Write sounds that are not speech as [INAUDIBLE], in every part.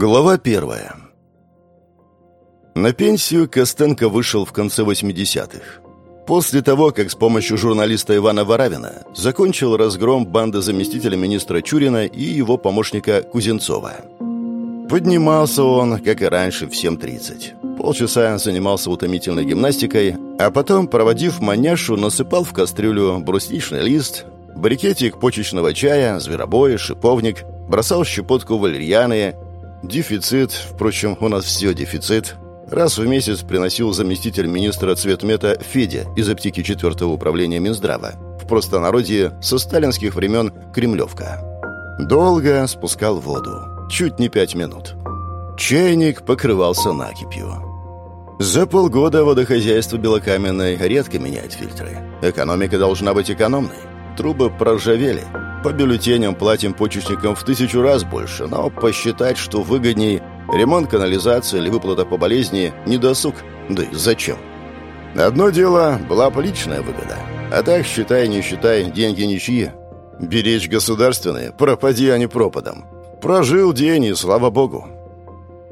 Глава первая. На пенсию Костенко вышел в конце 80-х. После того, как с помощью журналиста Ивана Воравина закончил разгром банды заместителя министра Чурина и его помощника Кузенцова. Поднимался он, как и раньше, в 7.30. Полчаса занимался утомительной гимнастикой, а потом, проводив маняшу, насыпал в кастрюлю брусничный лист, брикетик почечного чая, зверобой, шиповник, бросал щепотку валерьяны, Дефицит, впрочем, у нас все дефицит. Раз в месяц приносил заместитель министра цветмета Федя из аптеки 4 управления Минздрава. В простонародье со сталинских времен Кремлевка. Долго спускал воду. Чуть не пять минут. Чайник покрывался накипью. За полгода водохозяйство Белокаменной редко меняет фильтры. Экономика должна быть экономной. Трубы проржавели. По бюллетеням платим почечникам в тысячу раз больше, но посчитать, что выгодней ремонт канализации или выплата по болезни – недосуг. Да и зачем? Одно дело была личная выгода. А так, считай, не считай, деньги ничьи. Беречь государственные, пропади они пропадом. Прожил день, и слава богу.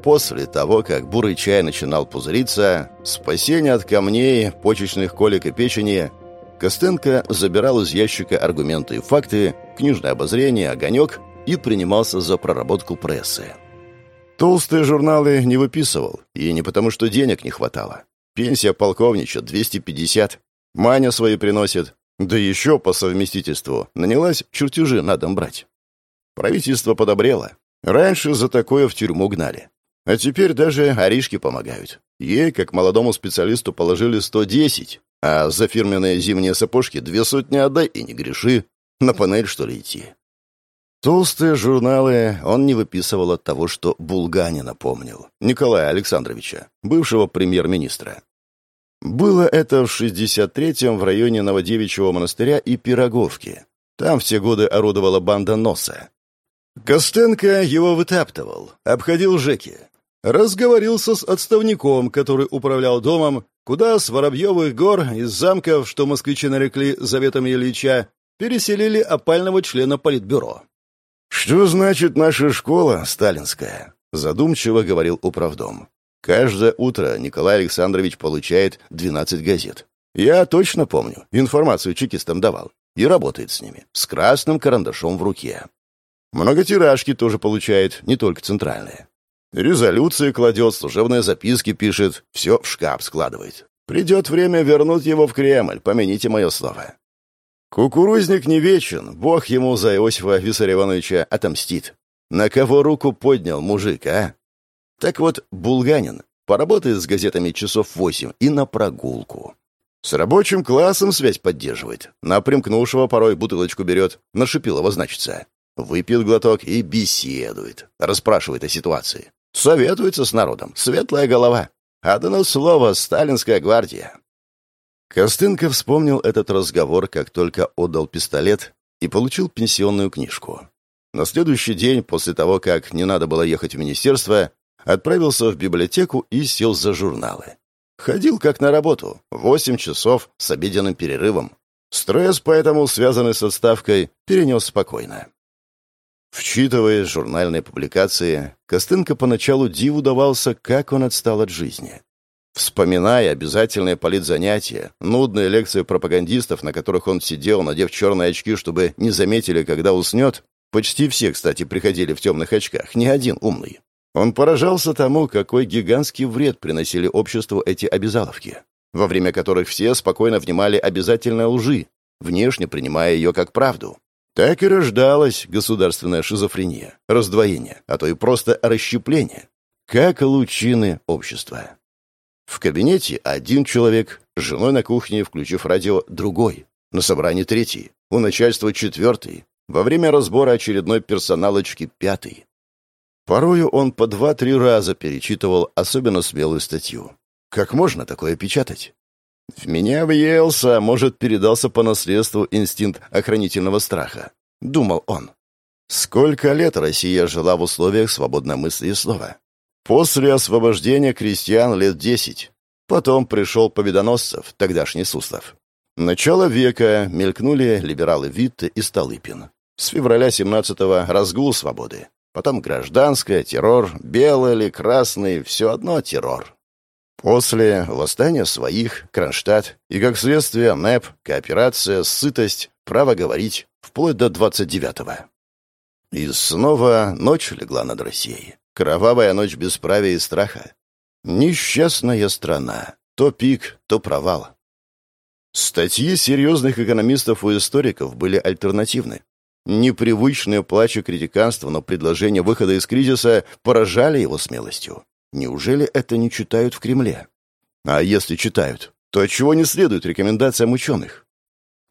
После того, как бурый чай начинал пузыриться, спасение от камней, почечных колик и печени – Костенко забирал из ящика аргументы и факты, книжное обозрение, огонек и принимался за проработку прессы. Толстые журналы не выписывал, и не потому, что денег не хватало. Пенсия полковнича 250, Маня свои приносит, да еще по совместительству нанялась чертежи на дом брать. Правительство подобрело. Раньше за такое в тюрьму гнали. А теперь даже Аришки помогают. Ей, как молодому специалисту, положили 110, а за фирменные зимние сапожки две сотни отдай и не греши. На панель, что ли, идти? Толстые журналы он не выписывал от того, что Булганина помнил. Николая Александровича, бывшего премьер-министра. Было это в 63-м в районе Новодевичьего монастыря и Пироговки. Там все годы орудовала банда Носа. Костенко его вытаптывал, обходил Жеки. Разговорился с отставником, который управлял домом, куда с Воробьевых гор из замков, что москвичи нарекли Заветом Ильича, переселили опального члена политбюро. «Что значит наша школа сталинская?» — задумчиво говорил управдом. «Каждое утро Николай Александрович получает 12 газет. Я точно помню, информацию чекистам давал. И работает с ними, с красным карандашом в руке. Многотиражки тоже получает, не только центральные. Резолюции кладет, служебные записки пишет, все в шкаф складывает. Придет время вернуть его в Кремль, помяните мое слово. Кукурузник не вечен, бог ему за Иосифа Виссарионовича отомстит. На кого руку поднял мужик, а? Так вот, Булганин поработает с газетами часов восемь и на прогулку. С рабочим классом связь поддерживает. На примкнувшего порой бутылочку берет, на Шипилова значится. Выпьет глоток и беседует, расспрашивает о ситуации. Советуется с народом. Светлая голова. Одно слово «Сталинская гвардия». Костынка вспомнил этот разговор, как только отдал пистолет и получил пенсионную книжку. На следующий день, после того, как не надо было ехать в министерство, отправился в библиотеку и сел за журналы. Ходил как на работу, восемь часов с обеденным перерывом. Стресс, поэтому, связанный с отставкой, перенес спокойно. Вчитывая журнальные публикации, Костынка поначалу диву давался, как он отстал от жизни. Вспоминая обязательные политзанятия, нудные лекции пропагандистов, на которых он сидел, надев черные очки, чтобы не заметили, когда уснет, почти все, кстати, приходили в темных очках, ни один умный. Он поражался тому, какой гигантский вред приносили обществу эти обязаловки, во время которых все спокойно внимали обязательной лжи, внешне принимая ее как правду. Так и рождалась государственная шизофрения, раздвоение, а то и просто расщепление, как лучины общества. В кабинете один человек, с женой на кухне, включив радио, другой, на собрании третий, у начальства четвертый, во время разбора очередной персоналочки пятый. Порою он по два-три раза перечитывал особенно смелую статью. Как можно такое печатать? В меня въелся, может, передался по наследству инстинкт охранительного страха. Думал он. Сколько лет Россия жила в условиях свободной мысли и слова? После освобождения крестьян лет десять. Потом пришел Победоносцев, тогдашний Суслов. Начало века мелькнули либералы Витте и Столыпин. С февраля 17-го разгул свободы. Потом гражданская, террор, белый или красный, все одно террор. После восстания своих, Кронштадт и, как следствие, НЭП, кооперация, сытость, право говорить, вплоть до 29-го. И снова ночь легла над Россией. Кровавая ночь бесправия и страха. Несчастная страна. То пик, то провал. Статьи серьезных экономистов и историков были альтернативны. Непривычные плачи критиканства, но предложения выхода из кризиса поражали его смелостью. Неужели это не читают в Кремле? А если читают, то чего не следует рекомендациям ученых?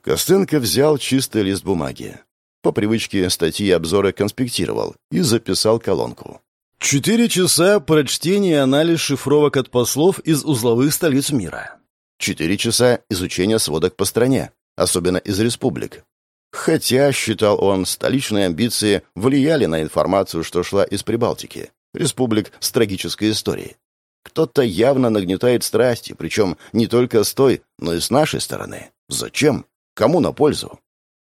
Костенко взял чистый лист бумаги. По привычке статьи и обзоры конспектировал и записал колонку. Четыре часа прочтения и анализ шифровок от послов из узловых столиц мира. Четыре часа изучения сводок по стране, особенно из республик. Хотя, считал он, столичные амбиции влияли на информацию, что шла из Прибалтики, республик с трагической историей. Кто-то явно нагнетает страсти, причем не только с той, но и с нашей стороны. Зачем? Кому на пользу?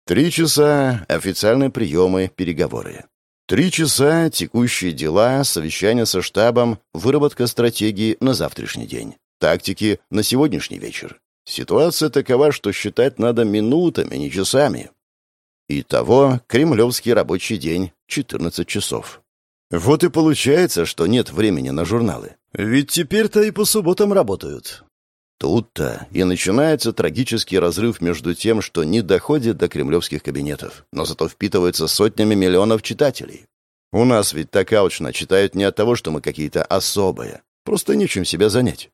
Три часа — официальные приемы, переговоры. Три часа — текущие дела, совещания со штабом, выработка стратегии на завтрашний день, тактики на сегодняшний вечер. Ситуация такова, что считать надо минутами, не часами. Итого кремлевский рабочий день — 14 часов. Вот и получается, что нет времени на журналы. Ведь теперь-то и по субботам работают. Тут-то и начинается трагический разрыв между тем, что не доходит до кремлевских кабинетов, но зато впитывается сотнями миллионов читателей. У нас ведь так аучно читают не от того, что мы какие-то особые. Просто нечем себя занять.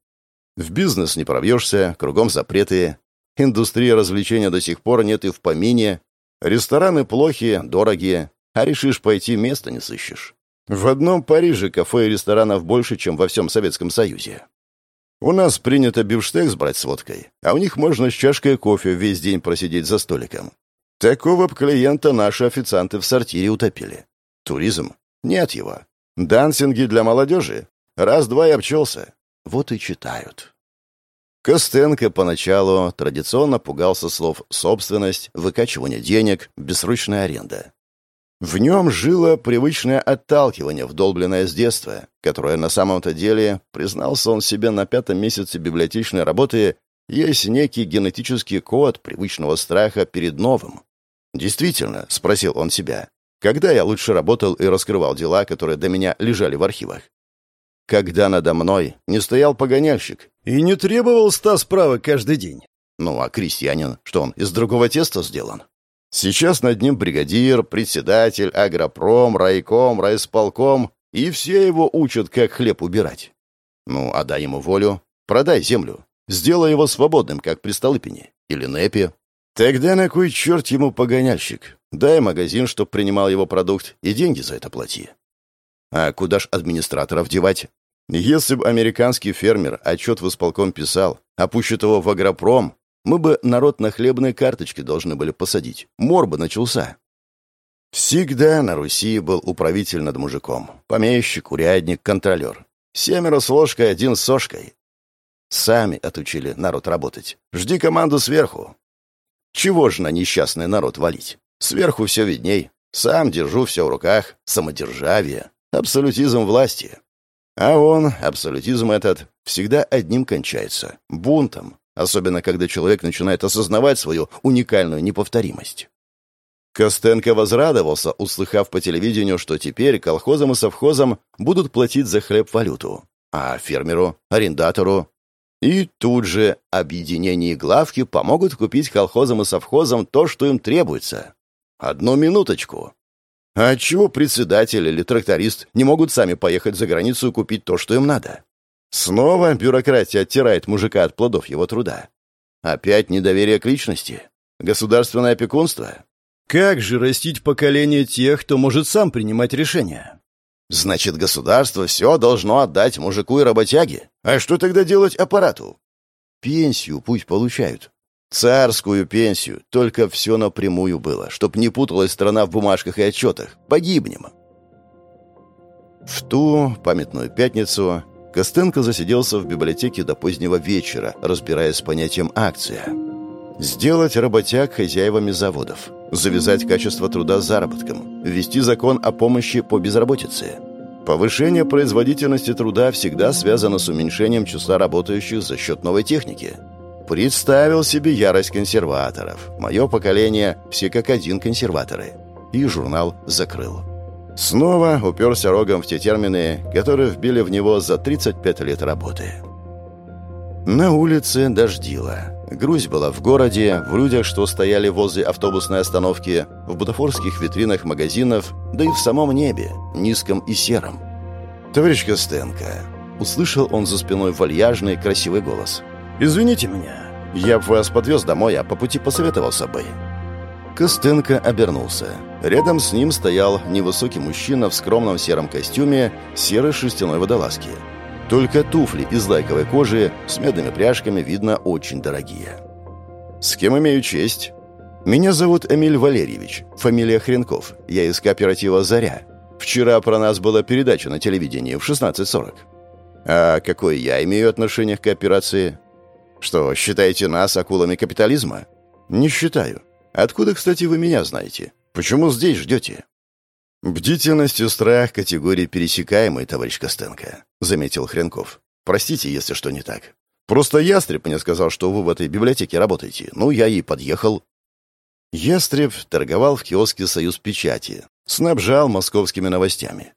В бизнес не пробьешься, кругом запреты. Индустрия развлечения до сих пор нет и в помине. Рестораны плохие, дорогие. А решишь пойти, места не сыщешь. В одном Париже кафе и ресторанов больше, чем во всем Советском Союзе. У нас принято бифштекс брать с водкой, а у них можно с чашкой кофе весь день просидеть за столиком. Такого б клиента наши официанты в сортире утопили. Туризм? Нет его. Дансинги для молодежи? Раз-два и обчелся. Вот и читают. Костенко поначалу традиционно пугался слов «собственность», «выкачивание денег», «бессрочная аренда». В нем жило привычное отталкивание, вдолбленное с детства, которое на самом-то деле, признался он себе на пятом месяце библиотечной работы, есть некий генетический код привычного страха перед новым. «Действительно», — спросил он себя, — «когда я лучше работал и раскрывал дела, которые до меня лежали в архивах?» Когда надо мной не стоял погоняльщик. И не требовал ста справок каждый день. Ну, а крестьянин, что он, из другого теста сделан? Сейчас над ним бригадир, председатель, агропром, райком, райсполком, и все его учат, как хлеб убирать. Ну, а дай ему волю, продай землю, сделай его свободным, как при Столыпине или Непе. Тогда на кой черт ему погоняльщик? Дай магазин, чтоб принимал его продукт, и деньги за это плати. А куда ж администраторов девать? Если бы американский фермер отчет в исполком писал, опущет его в агропром, мы бы народ на хлебные карточки должны были посадить. Мор бы начался. Всегда на Руси был управитель над мужиком. Помещик, урядник, контролер. Семеро с ложкой, один с сошкой. Сами отучили народ работать. Жди команду сверху. Чего ж на несчастный народ валить? Сверху все видней. Сам держу все в руках. Самодержавие. Абсолютизм власти. А он, абсолютизм этот, всегда одним кончается — бунтом, особенно когда человек начинает осознавать свою уникальную неповторимость. Костенко возрадовался, услыхав по телевидению, что теперь колхозам и совхозам будут платить за хлеб валюту, а фермеру, арендатору. И тут же объединение главки помогут купить колхозам и совхозам то, что им требуется. Одну минуточку. А чего председатель или тракторист не могут сами поехать за границу и купить то, что им надо? Снова бюрократия оттирает мужика от плодов его труда. Опять недоверие к личности. Государственное опекунство. Как же растить поколение тех, кто может сам принимать решения? Значит, государство все должно отдать мужику и работяге. А что тогда делать аппарату? Пенсию пусть получают. Царскую пенсию, только все напрямую было, чтоб не путалась страна в бумажках и отчетах. Погибнем. В ту памятную пятницу Костенко засиделся в библиотеке до позднего вечера, разбираясь с понятием «акция». Сделать работяг хозяевами заводов. завязать качество труда заработком, ввести закон о помощи по безработице. Повышение производительности труда всегда связано с уменьшением числа работающих за счет новой техники. Представил себе ярость консерваторов. Мое поколение все как один консерваторы. И журнал закрыл. Снова уперся рогом в те термины, которые вбили в него за 35 лет работы. На улице дождило. Грусть была в городе, в людях, что стояли возле автобусной остановки, в бутафорских витринах магазинов, да и в самом небе, низком и сером. «Товарищ Костенко», — услышал он за спиной вальяжный, красивый голос. «Извините меня, я бы вас подвез домой, а по пути посоветовал с собой». Костенко обернулся. Рядом с ним стоял невысокий мужчина в скромном сером костюме серой шерстяной водолазки. Только туфли из лайковой кожи с медными пряжками, видно, очень дорогие. «С кем имею честь?» «Меня зовут Эмиль Валерьевич, фамилия Хренков. Я из кооператива «Заря». Вчера про нас была передача на телевидении в 16.40. А какое я имею отношение к кооперации? Что, считаете нас акулами капитализма? Не считаю. Откуда, кстати, вы меня знаете? Почему здесь ждете? «Бдительность и страх — категории пересекаемые, товарищ Костенко», — заметил Хренков. «Простите, если что не так. Просто Ястреб мне сказал, что вы в этой библиотеке работаете. Ну, я и подъехал». Ястреб торговал в киоске «Союз печати», снабжал московскими новостями.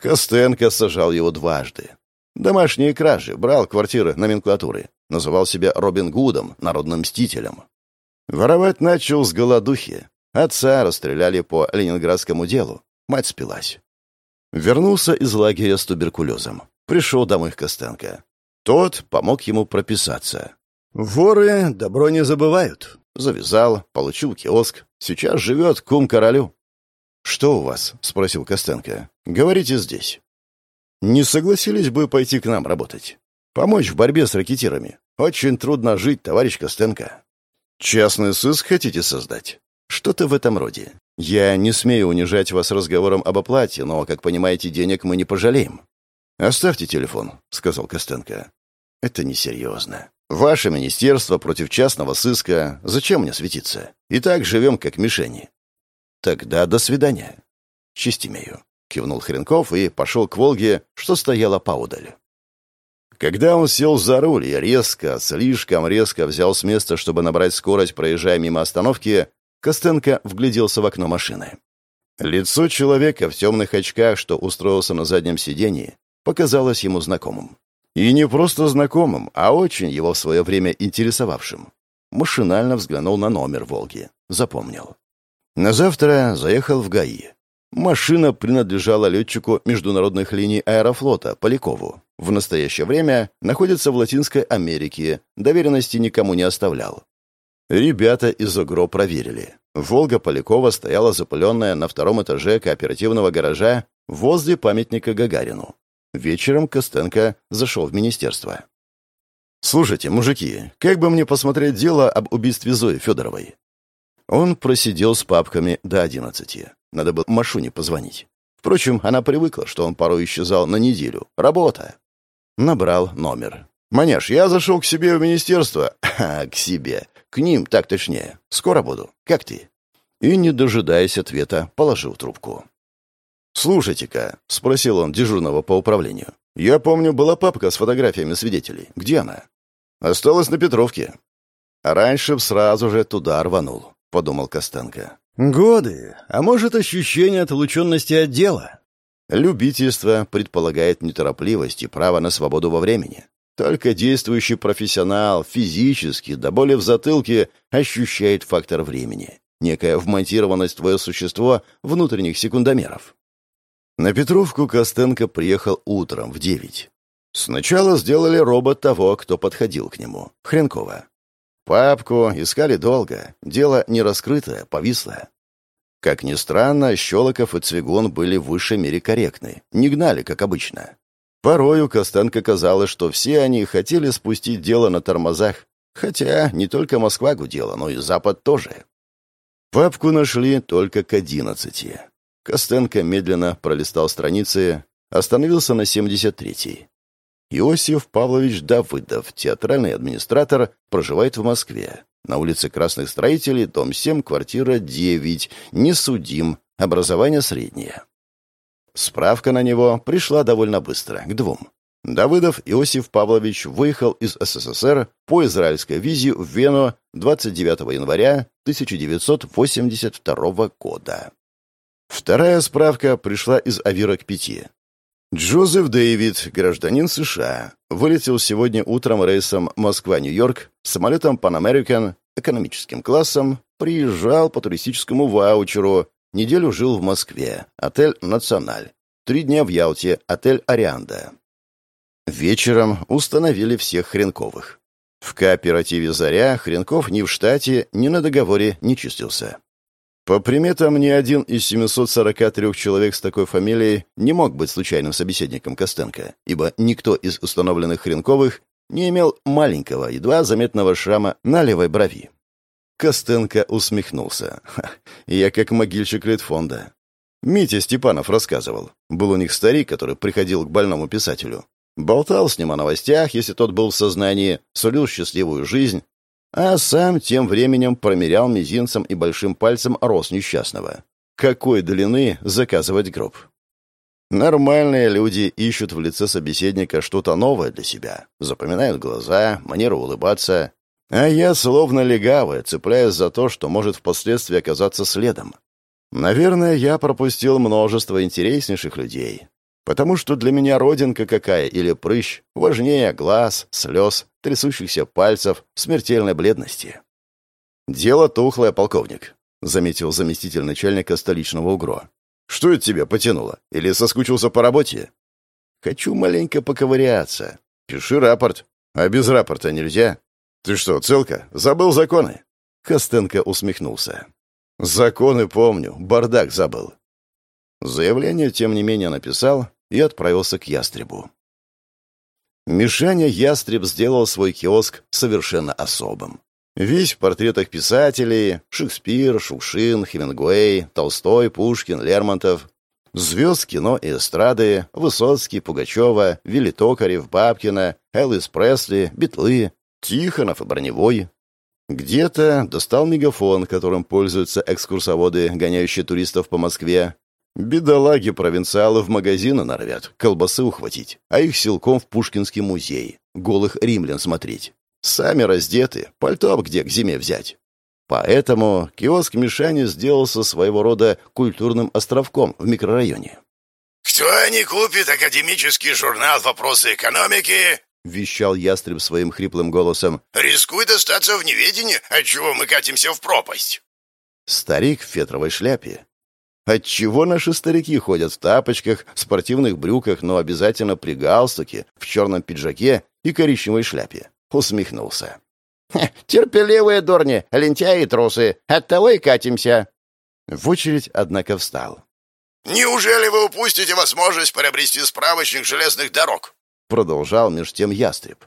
Костенко сажал его дважды. Домашние кражи, брал квартиры номенклатуры, называл себя Робин Гудом, народным мстителем. Воровать начал с голодухи. Отца расстреляли по ленинградскому делу. Мать спилась. Вернулся из лагеря с туберкулезом. Пришел домой к Костенко. Тот помог ему прописаться. Воры добро не забывают. Завязал, получил киоск. Сейчас живет кум королю. «Что у вас?» — спросил Костенко. «Говорите здесь». «Не согласились бы пойти к нам работать? Помочь в борьбе с ракетирами? Очень трудно жить, товарищ Костенко». «Частный сыск хотите создать?» «Что-то в этом роде. «Я не смею унижать вас разговором об оплате, но, как понимаете, денег мы не пожалеем». «Оставьте телефон», — сказал Костенко. «Это несерьезно. Ваше министерство против частного сыска. Зачем мне светиться? И так живем, как мишени». «Тогда до свидания». «Честь имею», — кивнул Хренков и пошел к «Волге», что стояла поудаль. Когда он сел за руль и резко, слишком резко взял с места, чтобы набрать скорость, проезжая мимо остановки, Костенко вгляделся в окно машины. Лицо человека в темных очках, что устроился на заднем сидении, показалось ему знакомым. И не просто знакомым, а очень его в свое время интересовавшим. Машинально взглянул на номер «Волги». Запомнил. На завтра заехал в ГАИ. Машина принадлежала летчику международных линий аэрофлота Полякову. В настоящее время находится в Латинской Америке, доверенности никому не оставлял. Ребята из ОГРО проверили. «Волга» Полякова стояла запыленная на втором этаже кооперативного гаража возле памятника Гагарину. Вечером Костенко зашел в министерство. «Слушайте, мужики, как бы мне посмотреть дело об убийстве Зои Федоровой?» Он просидел с папками до одиннадцати. Надо было Машуне позвонить. Впрочем, она привыкла, что он порой исчезал на неделю. Работа. Набрал номер. «Маняш, я зашел к себе в министерство». [LAUGHS] «К себе. К ним, так точнее. Скоро буду. Как ты?» И, не дожидаясь ответа, положил трубку. «Слушайте-ка», — спросил он дежурного по управлению. «Я помню, была папка с фотографиями свидетелей. Где она?» «Осталась на Петровке». «Раньше б сразу же туда рванул», — подумал Костенко. «Годы, а может, ощущение отлученности от дела?» Любительство предполагает неторопливость и право на свободу во времени. Только действующий профессионал физически, да более в затылке, ощущает фактор времени. Некая вмонтированность в твое существо внутренних секундомеров. На Петровку Костенко приехал утром в девять. Сначала сделали робот того, кто подходил к нему, Хренкова. Папку искали долго, дело не раскрытое, повислое. Как ни странно, Щелоков и Цвигун были в высшей мере корректны, не гнали, как обычно. Порою Костенко казалось, что все они хотели спустить дело на тормозах, хотя не только Москва гудела, но и Запад тоже. Папку нашли только к одиннадцати. Костенко медленно пролистал страницы, остановился на семьдесят третьей. Иосиф Павлович Давыдов, театральный администратор, проживает в Москве. На улице Красных Строителей, дом 7, квартира 9, не судим, образование среднее. Справка на него пришла довольно быстро, к двум. Давыдов Иосиф Павлович выехал из СССР по израильской визе в Вену 29 января 1982 года. Вторая справка пришла из Авира к. Джозеф Дэвид, гражданин США, вылетел сегодня утром рейсом Москва-Нью-Йорк самолетом Pan American экономическим классом, приезжал по туристическому ваучеру, неделю жил в Москве, отель «Националь», три дня в Ялте, отель «Арианда». Вечером установили всех Хренковых. В кооперативе «Заря» Хренков ни в штате, ни на договоре не числился. По приметам, ни один из 743 человек с такой фамилией не мог быть случайным собеседником Костенко, ибо никто из установленных Хренковых не имел маленького, едва заметного шрама на левой брови. Костенко усмехнулся. «Я как могильщик Литфонда». Митя Степанов рассказывал. Был у них старик, который приходил к больному писателю. Болтал с ним о новостях, если тот был в сознании, сулил счастливую жизнь, а сам тем временем промерял мизинцем и большим пальцем рост несчастного. Какой длины заказывать гроб? Нормальные люди ищут в лице собеседника что-то новое для себя, запоминают глаза, манеру улыбаться, а я словно легавая, цепляясь за то, что может впоследствии оказаться следом. Наверное, я пропустил множество интереснейших людей, потому что для меня родинка какая или прыщ важнее глаз, слез, трясущихся пальцев, смертельной бледности. «Дело тухлое, полковник», — заметил заместитель начальника столичного УГРО. «Что это тебя потянуло? Или соскучился по работе?» «Хочу маленько поковыряться. Пиши рапорт. А без рапорта нельзя. Ты что, целка? Забыл законы?» Костенко усмехнулся. «Законы помню. Бардак забыл». Заявление, тем не менее, написал, и отправился к Ястребу. Мишаня Ястреб сделал свой киоск совершенно особым. Весь в портретах писателей — Шекспир, Шукшин, Хемингуэй, Толстой, Пушкин, Лермонтов. Звезд кино и эстрады — Высоцкий, Пугачева, Вилли Токарев, Бабкина, Элвис Пресли, Битлы, Тихонов и Броневой. Где-то достал мегафон, которым пользуются экскурсоводы, гоняющие туристов по Москве, Бедолаги-провинциалы в магазины норовят, колбасы ухватить, а их силком в Пушкинский музей, голых римлян смотреть. Сами раздеты, пальто где к зиме взять. Поэтому киоск Мишани сделался своего рода культурным островком в микрорайоне. «Кто не купит академический журнал «Вопросы экономики»?» — вещал ястреб своим хриплым голосом. «Рискует остаться в неведении, отчего мы катимся в пропасть». Старик в фетровой шляпе Отчего наши старики ходят в тапочках, спортивных брюках, но обязательно при галстуке, в черном пиджаке и коричневой шляпе? Усмехнулся. «Терпеливые дурни, лентяи и трусы. Оттого и катимся». В очередь, однако, встал. «Неужели вы упустите возможность приобрести справочник железных дорог?» Продолжал меж тем ястреб.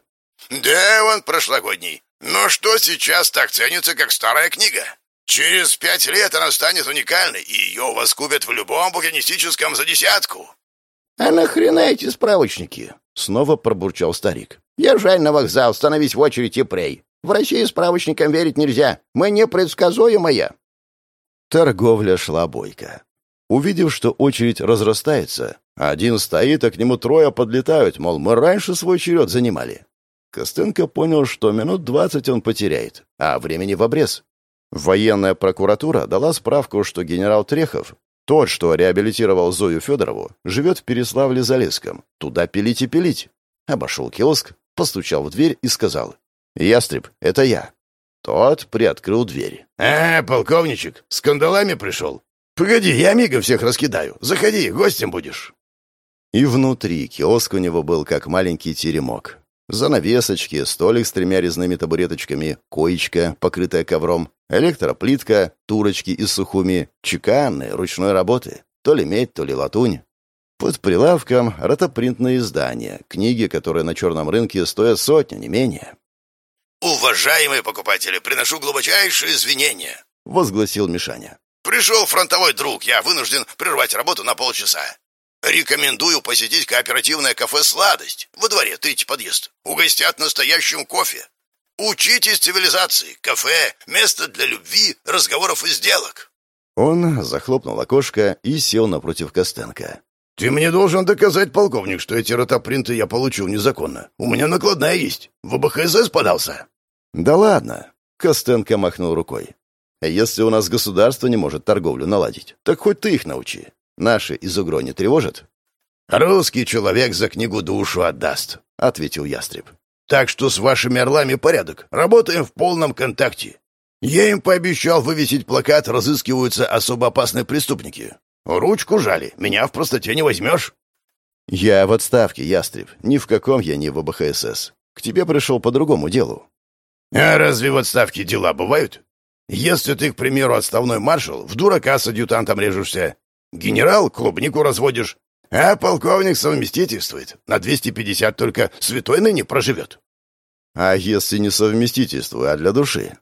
«Да, он прошлогодний. Но что сейчас так ценится, как старая книга? Через пять лет она станет уникальной, и ее у вас купят в любом букинистическом за десятку. — А нахрена эти справочники? — снова пробурчал старик. — Езжай на вокзал, становись в очередь и прей. В России справочникам верить нельзя. Мы непредсказуемые. Торговля шла бойко. Увидев, что очередь разрастается, один стоит, а к нему трое подлетают, мол, мы раньше свой черед занимали. Костенко понял, что минут двадцать он потеряет, а времени в обрез. Военная прокуратура дала справку, что генерал Трехов, тот, что реабилитировал Зою Федорову, живет в Переславле-Залесском. Туда пилить и пилить. Обошел киоск, постучал в дверь и сказал. «Ястреб, это я». Тот приоткрыл дверь. «А, полковничек, с кандалами пришел? Погоди, я мигом всех раскидаю. Заходи, гостем будешь». И внутри киоск у него был как маленький теремок. Занавесочки, столик с тремя резными табуреточками, коечка, покрытая ковром, электроплитка, турочки из сухуми, чеканные, ручной работы, то ли медь, то ли латунь. Под прилавком ротопринтные издания, книги, которые на черном рынке стоят сотню, не менее. «Уважаемые покупатели, приношу глубочайшие извинения», — возгласил Мишаня. «Пришел фронтовой друг, я вынужден прервать работу на полчаса. Рекомендую посетить кооперативное кафе «Сладость» во дворе, третий подъезд. Угостят настоящим кофе. Учитесь цивилизации. Кафе — место для любви, разговоров и сделок. Он захлопнул окошко и сел напротив Костенко. «Ты мне должен доказать, полковник, что эти ротопринты я получил незаконно. У меня накладная есть. В ОБХСС подался». «Да ладно», — Костенко махнул рукой. «Если у нас государство не может торговлю наладить, так хоть ты их научи. Наши из Угро не тревожат?» «Русский человек за книгу душу отдаст», — ответил Ястреб. «Так что с вашими орлами порядок. Работаем в полном контакте. Я им пообещал вывесить плакат «Разыскиваются особо опасные преступники». Ручку жали, меня в простоте не возьмешь». «Я в отставке, Ястреб. Ни в каком я не в ОБХСС. К тебе пришел по другому делу». «А разве в отставке дела бывают? Если ты, к примеру, отставной маршал, в дурака с адъютантом режешься, Генерал клубнику разводишь, а полковник совместительствует. На 250 только святой ныне проживет. А если не совместительствую, а для души?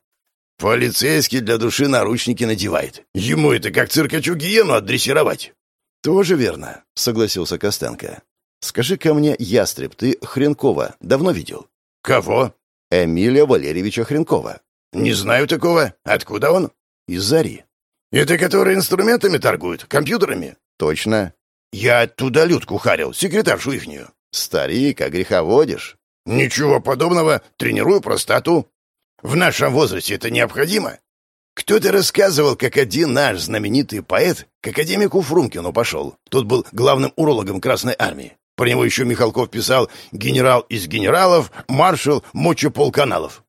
Полицейский для души наручники надевает. Ему это как циркачу гиену отдрессировать. Тоже верно, согласился Костенко. Скажи-ка мне, ястреб, ты Хренкова давно видел? Кого? Эмилия Валерьевича Хренкова. Не знаю такого. Откуда он? Из Зари. «Это которые инструментами торгуют? Компьютерами?» «Точно». «Я оттуда Людку харил, секретаршу ихнюю». «Старик, а греха водишь?» «Ничего подобного. Тренирую простату». «В нашем возрасте это необходимо?» Кто-то рассказывал, как один наш знаменитый поэт к академику Фрумкину пошел. Тот был главным урологом Красной Армии. Про него еще Михалков писал «генерал из генералов, маршал мочеполканалов».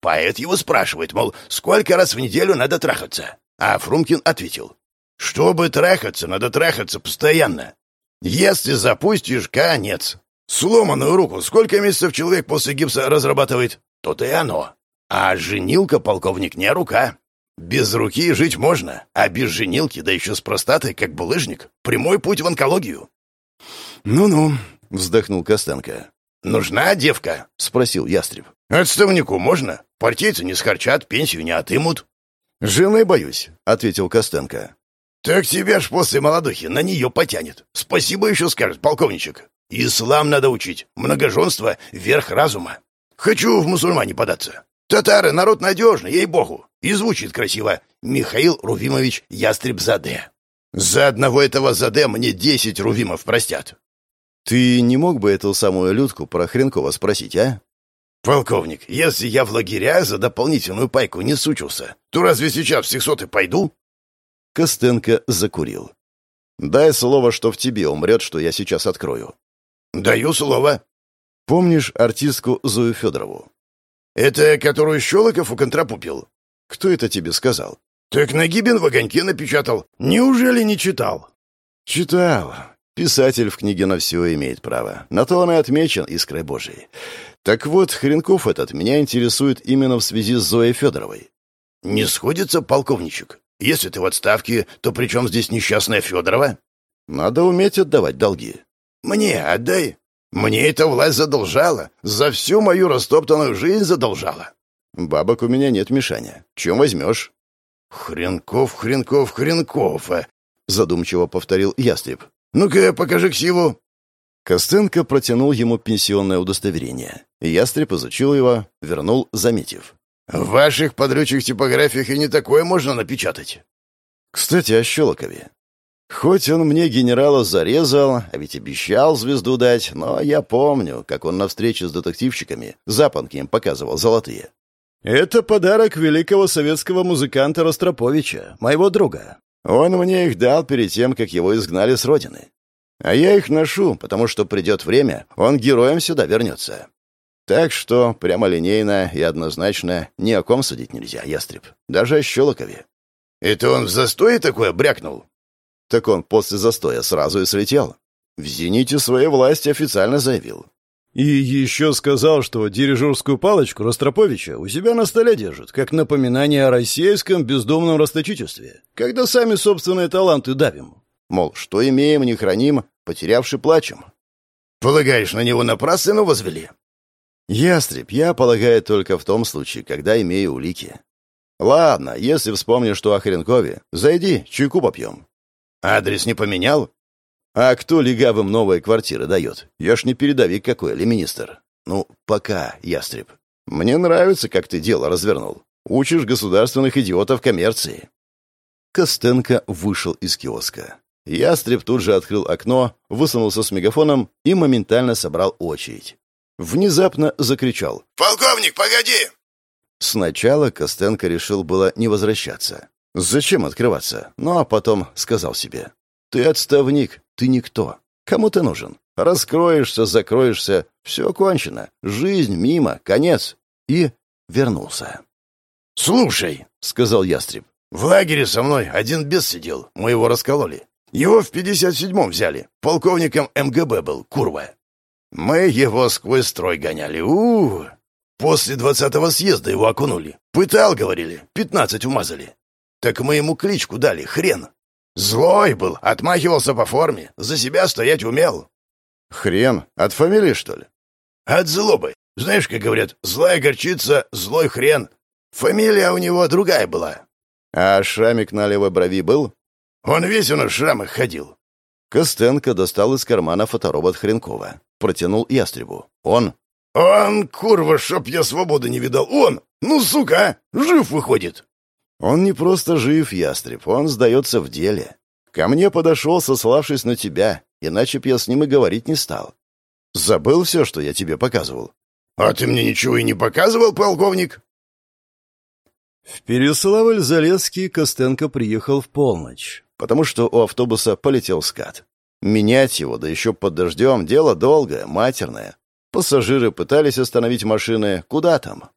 Поэт его спрашивает, мол, сколько раз в неделю надо трахаться? А Фрумкин ответил, «Чтобы трахаться, надо трахаться постоянно. Если запустишь, конец. Сломанную руку сколько месяцев человек после гипса разрабатывает? То-то и оно. А женилка, полковник, не рука. Без руки жить можно, а без женилки, да еще с простатой, как булыжник, прямой путь в онкологию». «Ну-ну», — вздохнул Костенко. «Нужна девка?» — спросил Ястреб. «Отставнику можно? Партийцы не схарчат, пенсию не отымут». «Жены боюсь», — ответил Костенко. «Так тебя ж после молодухи на нее потянет. Спасибо еще скажет, полковничек. Ислам надо учить. Многоженство — верх разума. Хочу в мусульмане податься. Татары — народ надежный, ей-богу. И звучит красиво. Михаил Рувимович Ястреб-Заде. За одного этого Заде мне десять Рувимов простят». «Ты не мог бы эту самую Людку про Хренкова спросить, а?» «Полковник, если я в лагеря за дополнительную пайку не сучился, то разве сейчас в сексоты пойду?» Костенко закурил. «Дай слово, что в тебе умрет, что я сейчас открою». «Даю слово». «Помнишь артистку Зою Федорову?» «Это которую Щелоков у контрапупил?» «Кто это тебе сказал?» «Так Нагибин в огоньке напечатал. Неужели не читал?» «Читал. Писатель в книге на все имеет право. На то он и отмечен искрой Божией. Так вот, Хренков этот меня интересует именно в связи с Зоей Федоровой. Не сходится, полковничек? Если ты в отставке, то при чем здесь несчастная Федорова? Надо уметь отдавать долги. Мне отдай. Мне эта власть задолжала. За всю мою растоптанную жизнь задолжала. Бабок у меня нет, Мишаня. Чем возьмешь? Хренков, Хренков, Хренков, а? Задумчиво повторил Ястреб. Ну-ка, покажи ксиву. Костенко протянул ему пенсионное удостоверение. Ястреб изучил его, вернул, заметив. «В ваших подручных типографиях и не такое можно напечатать». «Кстати, о Щелокове. Хоть он мне генерала зарезал, а ведь обещал звезду дать, но я помню, как он на встрече с детективщиками запонки им показывал золотые. Это подарок великого советского музыканта Ростроповича, моего друга. Он мне их дал перед тем, как его изгнали с родины. А я их ношу, потому что придет время, он героем сюда вернется. Так что прямолинейно и однозначно ни о ком судить нельзя, ястреб. Даже о Щелокове. Это он в застое такое брякнул? Так он после застоя сразу и слетел. В «Зените» своей власти официально заявил. И еще сказал, что дирижерскую палочку Ростроповича у себя на столе держит, как напоминание о российском бездумном расточительстве, когда сами собственные таланты давим. Мол, что имеем, не храним, потерявши плачем. Полагаешь, на него напрасно возвели? Ястреб, я полагаю только в том случае, когда имею улики. Ладно, если вспомнишь, что о Хренкове, зайди, чайку попьем. Адрес не поменял? А кто легавым новые квартиры дает? Я ж не передовик какой или министр. Ну, пока, ястреб. Мне нравится, как ты дело развернул. Учишь государственных идиотов коммерции. Костенко вышел из киоска. Ястреб тут же открыл окно, высунулся с мегафоном и моментально собрал очередь. Внезапно закричал. «Полковник, погоди!» Сначала Костенко решил было не возвращаться. Зачем открываться? Ну, а потом сказал себе. «Ты отставник, ты никто. Кому ты нужен? Раскроешься, закроешься, все кончено. Жизнь мимо, конец». И вернулся. «Слушай», — сказал ястреб, — «в лагере со мной один бес сидел, мы его раскололи. Его в 57-м взяли, полковником МГБ был, курва. Мы его сквозь строй гоняли, у, -у, -у. После двадцатого съезда его окунули. Пытал, говорили, пятнадцать умазали. Так мы ему кличку дали, хрен. Злой был, отмахивался по форме, за себя стоять умел. Хрен? От фамилии, что ли? От злобы. Знаешь, как говорят, злая горчица, злой хрен. Фамилия у него другая была. А шрамик на левой брови был? Он весь у нас в шрамах ходил. Костенко достал из кармана фоторобот Хренкова. Протянул ястребу. Он? Он, курва, чтоб я свободы не видал. Он! Ну, сука, жив выходит. Он не просто жив, ястреб, он сдается в деле. Ко мне подошел, сославшись на тебя, иначе б я с ним и говорить не стал. Забыл все, что я тебе показывал. А ты мне ничего и не показывал, полковник? В Переславль-Залесский Костенко приехал в полночь, потому что у автобуса полетел скат. Менять его, да еще под дождем, дело долгое, матерное. Пассажиры пытались остановить машины. Куда там?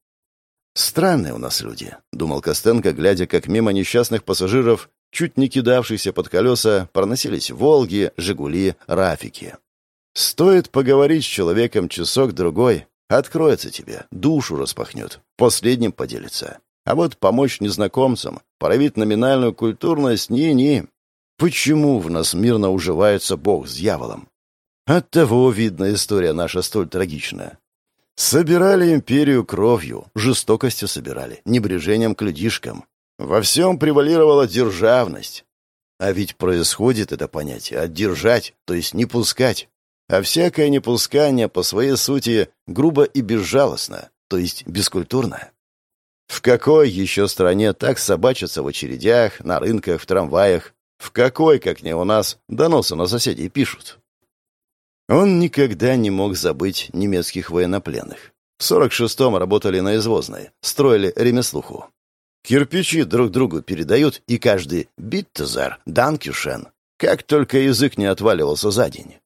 «Странные у нас люди», — думал Костенко, глядя, как мимо несчастных пассажиров, чуть не кидавшихся под колеса, проносились «Волги», «Жигули», «Рафики». Стоит поговорить с человеком часок-другой, откроется тебе, душу распахнет, последним поделится. А вот помочь незнакомцам, проявить номинальную культурность — ни-ни. Почему в нас мирно уживается Бог с дьяволом? Оттого, видно, история наша столь трагична. Собирали империю кровью, жестокостью собирали, небрежением к людишкам. Во всем превалировала державность. А ведь происходит это понятие от держать, то есть не пускать. А всякое непускание по своей сути грубо и безжалостно, то есть бескультурно. В какой еще стране так собачатся в очередях, на рынках, в трамваях? В какой, как не у нас, доносы на соседей пишут? Он никогда не мог забыть немецких военнопленных. В 46-м работали на извозной, строили ремеслуху. Кирпичи друг другу передают, и каждый «биттезер», «данкюшен», как только язык не отваливался за день.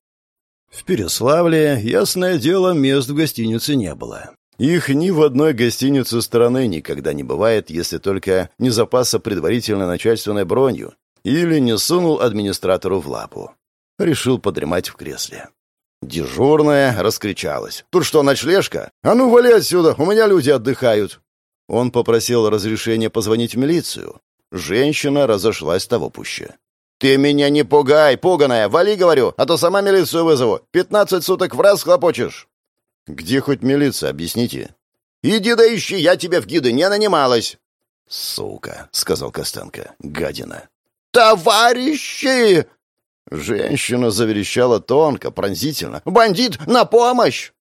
В Переславле, ясное дело, мест в гостинице не было. Их ни в одной гостинице страны никогда не бывает, если только не запаса предварительно начальственной бронью или не сунул администратору в лапу. Решил подремать в кресле. Дежурная раскричалась. «Тут что, ночлежка? А ну, вали отсюда, у меня люди отдыхают!» Он попросил разрешения позвонить в милицию. Женщина разошлась того пуще. «Ты меня не пугай, пуганая! Вали, говорю, а то сама милицию вызову! Пятнадцать суток в раз хлопочешь!» «Где хоть милиция, объясните?» «Иди да ищи, я тебе в гиды не нанималась!» «Сука!» — сказал Костенко. «Гадина!» «Товарищи!» Женщина заверещала тонко, пронзительно. «Бандит, на помощь!»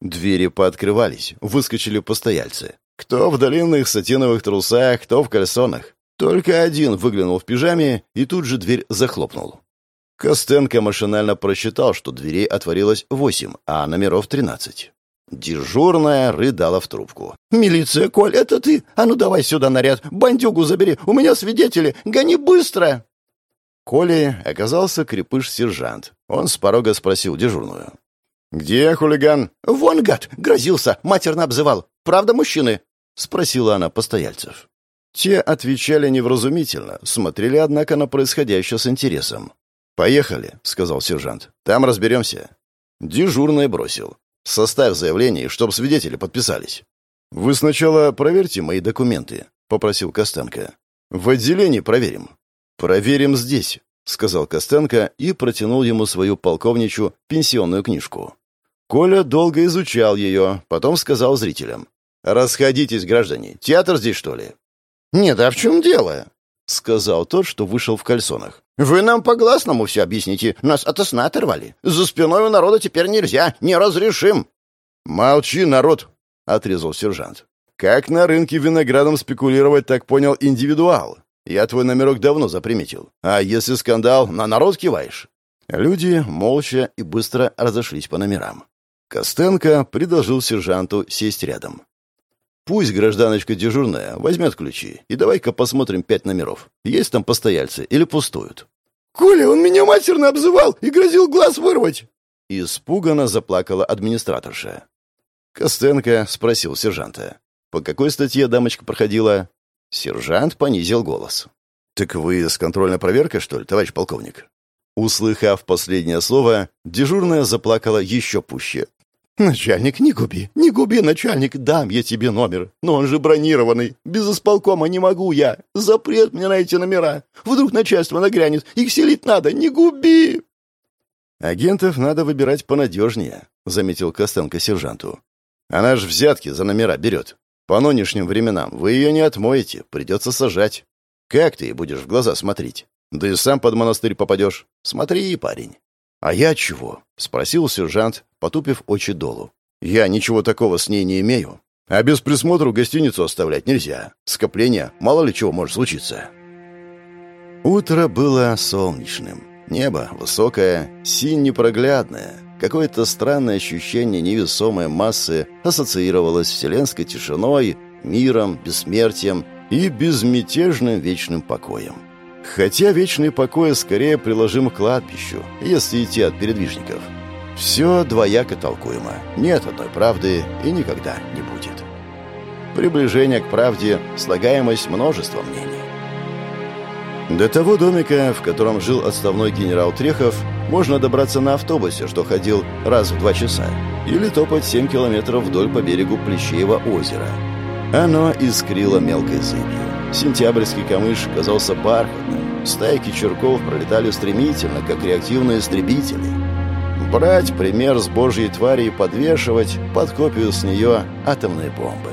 Двери пооткрывались, выскочили постояльцы. Кто в длинных сатиновых трусах, кто в кальсонах. Только один выглянул в пижаме, и тут же дверь захлопнул. Костенко машинально просчитал, что дверей отворилось восемь, а номеров тринадцать. Дежурная рыдала в трубку. «Милиция, Коль, это ты? А ну давай сюда наряд, бандюгу забери, у меня свидетели, гони быстро!» Коли оказался крепыш-сержант. Он с порога спросил дежурную. «Где хулиган?» «Вон, гад! Грозился, матерно обзывал. Правда, мужчины?» — спросила она постояльцев. Те отвечали невразумительно, смотрели, однако, на происходящее с интересом. «Поехали», — сказал сержант. «Там разберемся». Дежурный бросил. «Составь заявление, чтоб свидетели подписались». «Вы сначала проверьте мои документы», — попросил Костенко. «В отделении проверим». «Проверим здесь», — сказал Костенко и протянул ему свою полковничью пенсионную книжку. Коля долго изучал ее, потом сказал зрителям. «Расходитесь, граждане. Театр здесь, что ли?» «Нет, а в чем дело?» — сказал тот, что вышел в кальсонах. Вы нам по гласному все объясните. Нас от сна оторвали. За спиной у народа теперь нельзя. Не разрешим. Молчи, народ, отрезал сержант. Как на рынке виноградом спекулировать, так понял индивидуал. Я твой номерок давно заприметил. А если скандал, на народ киваешь? Люди молча и быстро разошлись по номерам. Костенко предложил сержанту сесть рядом. «Пусть гражданочка дежурная возьмет ключи, и давай-ка посмотрим пять номеров. Есть там постояльцы или пустуют?» «Коля, он меня матерно обзывал и грозил глаз вырвать!» Испуганно заплакала администраторша. Костенко спросил сержанта. «По какой статье дамочка проходила?» Сержант понизил голос. «Так вы с контрольной проверкой, что ли, товарищ полковник?» Услыхав последнее слово, дежурная заплакала еще пуще. «Начальник, не губи, не губи, начальник, дам я тебе номер. Но он же бронированный. Без исполкома не могу я. Запрет мне на эти номера. Вдруг начальство нагрянет. Их селить надо, не губи!» «Агентов надо выбирать понадежнее», — заметил Костенко сержанту. «Она ж взятки за номера берет. По нынешним временам вы ее не отмоете, придется сажать. Как ты будешь в глаза смотреть? Да и сам под монастырь попадешь. Смотри, парень». «А я чего?» — спросил сержант, потупив очи долу. «Я ничего такого с ней не имею. А без присмотра гостиницу оставлять нельзя. Скопление, мало ли чего может случиться». Утро было солнечным. Небо высокое, синь непроглядное. Какое-то странное ощущение невесомой массы ассоциировалось с вселенской тишиной, миром, бессмертием и безмятежным вечным покоем. Хотя вечный покой скорее приложим к кладбищу, если идти от передвижников. Все двояко толкуемо. Нет одной правды и никогда не будет. Приближение к правде – слагаемость множества мнений. До того домика, в котором жил отставной генерал Трехов, можно добраться на автобусе, что ходил раз в два часа, или топать 7 километров вдоль по берегу Плещеева озера. Оно искрило мелкой зыбью. Сентябрьский камыш казался бархатным. Стайки черков пролетали стремительно, как реактивные истребители. Брать пример с божьей твари и подвешивать под копию с нее атомные бомбы.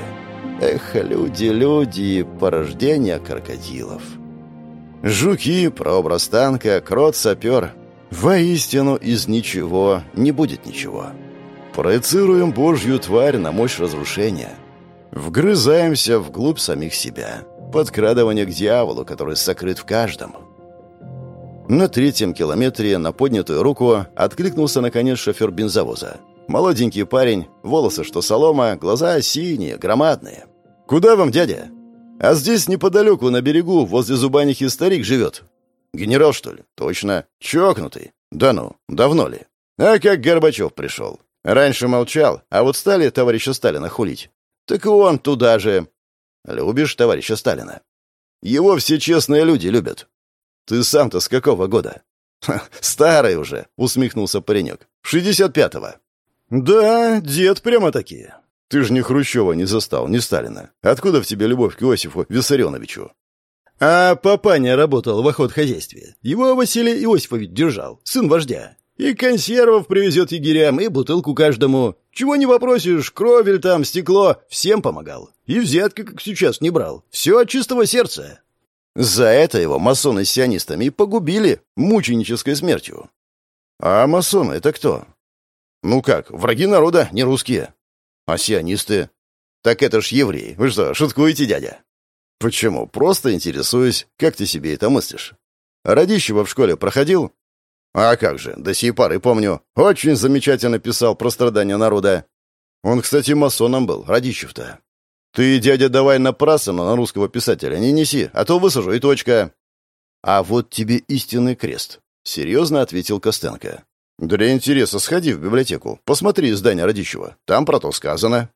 Эх, люди, люди, порождение крокодилов. Жуки, прообраз танка, крот-сапер. Воистину из ничего не будет ничего. Проецируем божью тварь на мощь разрушения. Вгрызаемся вглубь самих себя подкрадывание к дьяволу, который сокрыт в каждом. На третьем километре на поднятую руку откликнулся наконец шофер бензовоза. Молоденький парень, волосы что солома, глаза синие, громадные. «Куда вам, дядя?» «А здесь неподалеку, на берегу, возле Зубанихи старик живет». «Генерал, что ли?» «Точно. Чокнутый». «Да ну, давно ли?» «А как Горбачев пришел?» «Раньше молчал, а вот стали товарища Сталина хулить». «Так и он туда же. Любишь товарища Сталина? Его все честные люди любят. Ты сам-то с какого года? старый уже, усмехнулся паренек. Шестьдесят пятого. Да, дед прямо такие. Ты же ни Хрущева не застал, ни Сталина. Откуда в тебе любовь к Иосифу Виссарионовичу? А папаня работал в охотхозяйстве. Его Василий Иосифович держал, сын вождя. И консервов привезет егерям, и бутылку каждому. Чего не попросишь, кровель там, стекло, всем помогал. И взятки, как сейчас, не брал. Все от чистого сердца. За это его масоны с сионистами погубили мученической смертью. А масоны — это кто? Ну как, враги народа, не русские. А сионисты? Так это ж евреи. Вы что, шуткуете, дядя? Почему? Просто интересуюсь, как ты себе это мыслишь. Радищева в школе проходил? А как же, до сей поры помню. Очень замечательно писал про страдания народа. Он, кстати, масоном был, Радищев-то. Ты, дядя, давай напрасно на русского писателя не неси, а то высажу и точка. А вот тебе истинный крест, серьезно ответил Костенко. Для интереса сходи в библиотеку, посмотри издание Радищева. Там про то сказано.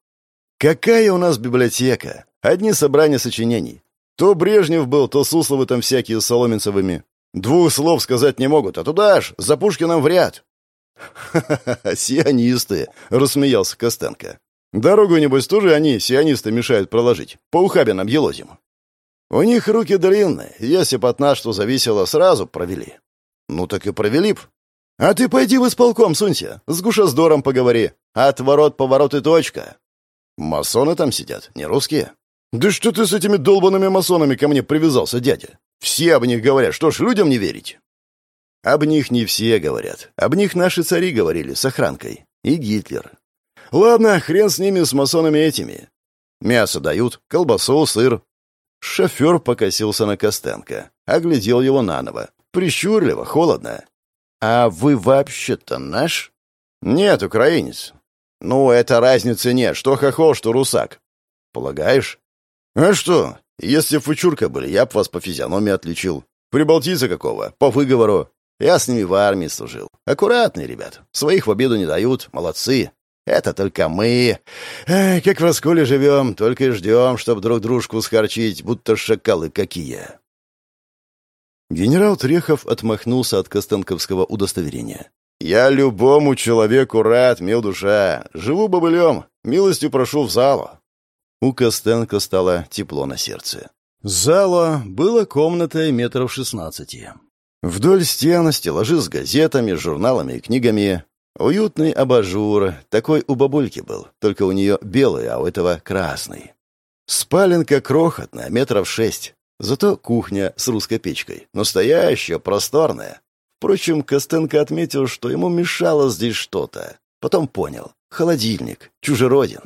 Какая у нас библиотека? Одни собрания сочинений. То Брежнев был, то Сусловы там всякие с Соломенцевыми. Двух слов сказать не могут, а туда ж, за Пушкиным в ряд. «Ха-ха-ха, сионисты!» — рассмеялся Костенко. «Дорогу, небось, тоже они, сионисты, мешают проложить. По ухабинам елозим. У них руки длинные, если бы от нас что зависело, сразу провели». «Ну так и провели б. А ты пойди в исполком, сунься, с гушездором поговори. Отворот, поворот и точка». «Масоны там сидят, не русские?» «Да что ты с этими долбанными масонами ко мне привязался, дядя? Все об них говорят, что ж, людям не верить?» Об них не все говорят. Об них наши цари говорили с охранкой. И Гитлер. Ладно, хрен с ними, с масонами этими. Мясо дают, колбасу, сыр. Шофер покосился на Костенко. Оглядел его наново. Прищурливо, холодно. «А вы вообще-то наш?» «Нет, украинец». «Ну, это разницы нет. Что хохол, что русак». «Полагаешь?» «А что? Если фучурка были, я б вас по физиономии отличил. Прибалтийца какого? По выговору. Я с ними в армии служил. Аккуратные ребят. Своих в обиду не дают. Молодцы. Это только мы. Эх, как в расколе живем, только и ждем, чтоб друг дружку схорчить, будто шакалы какие. Генерал Трехов отмахнулся от Костенковского удостоверения. «Я любому человеку рад, мил душа. Живу бобылем. Милостью прошу в залу». У Костенко стало тепло на сердце. Зала было комнатой метров шестнадцати. Вдоль стен стеллажи с газетами, журналами и книгами. Уютный абажур. Такой у бабульки был, только у нее белый, а у этого красный. Спаленка крохотная, метров шесть. Зато кухня с русской печкой. Настоящая, просторная. Впрочем, Костенко отметил, что ему мешало здесь что-то. Потом понял. Холодильник. Чужеродин.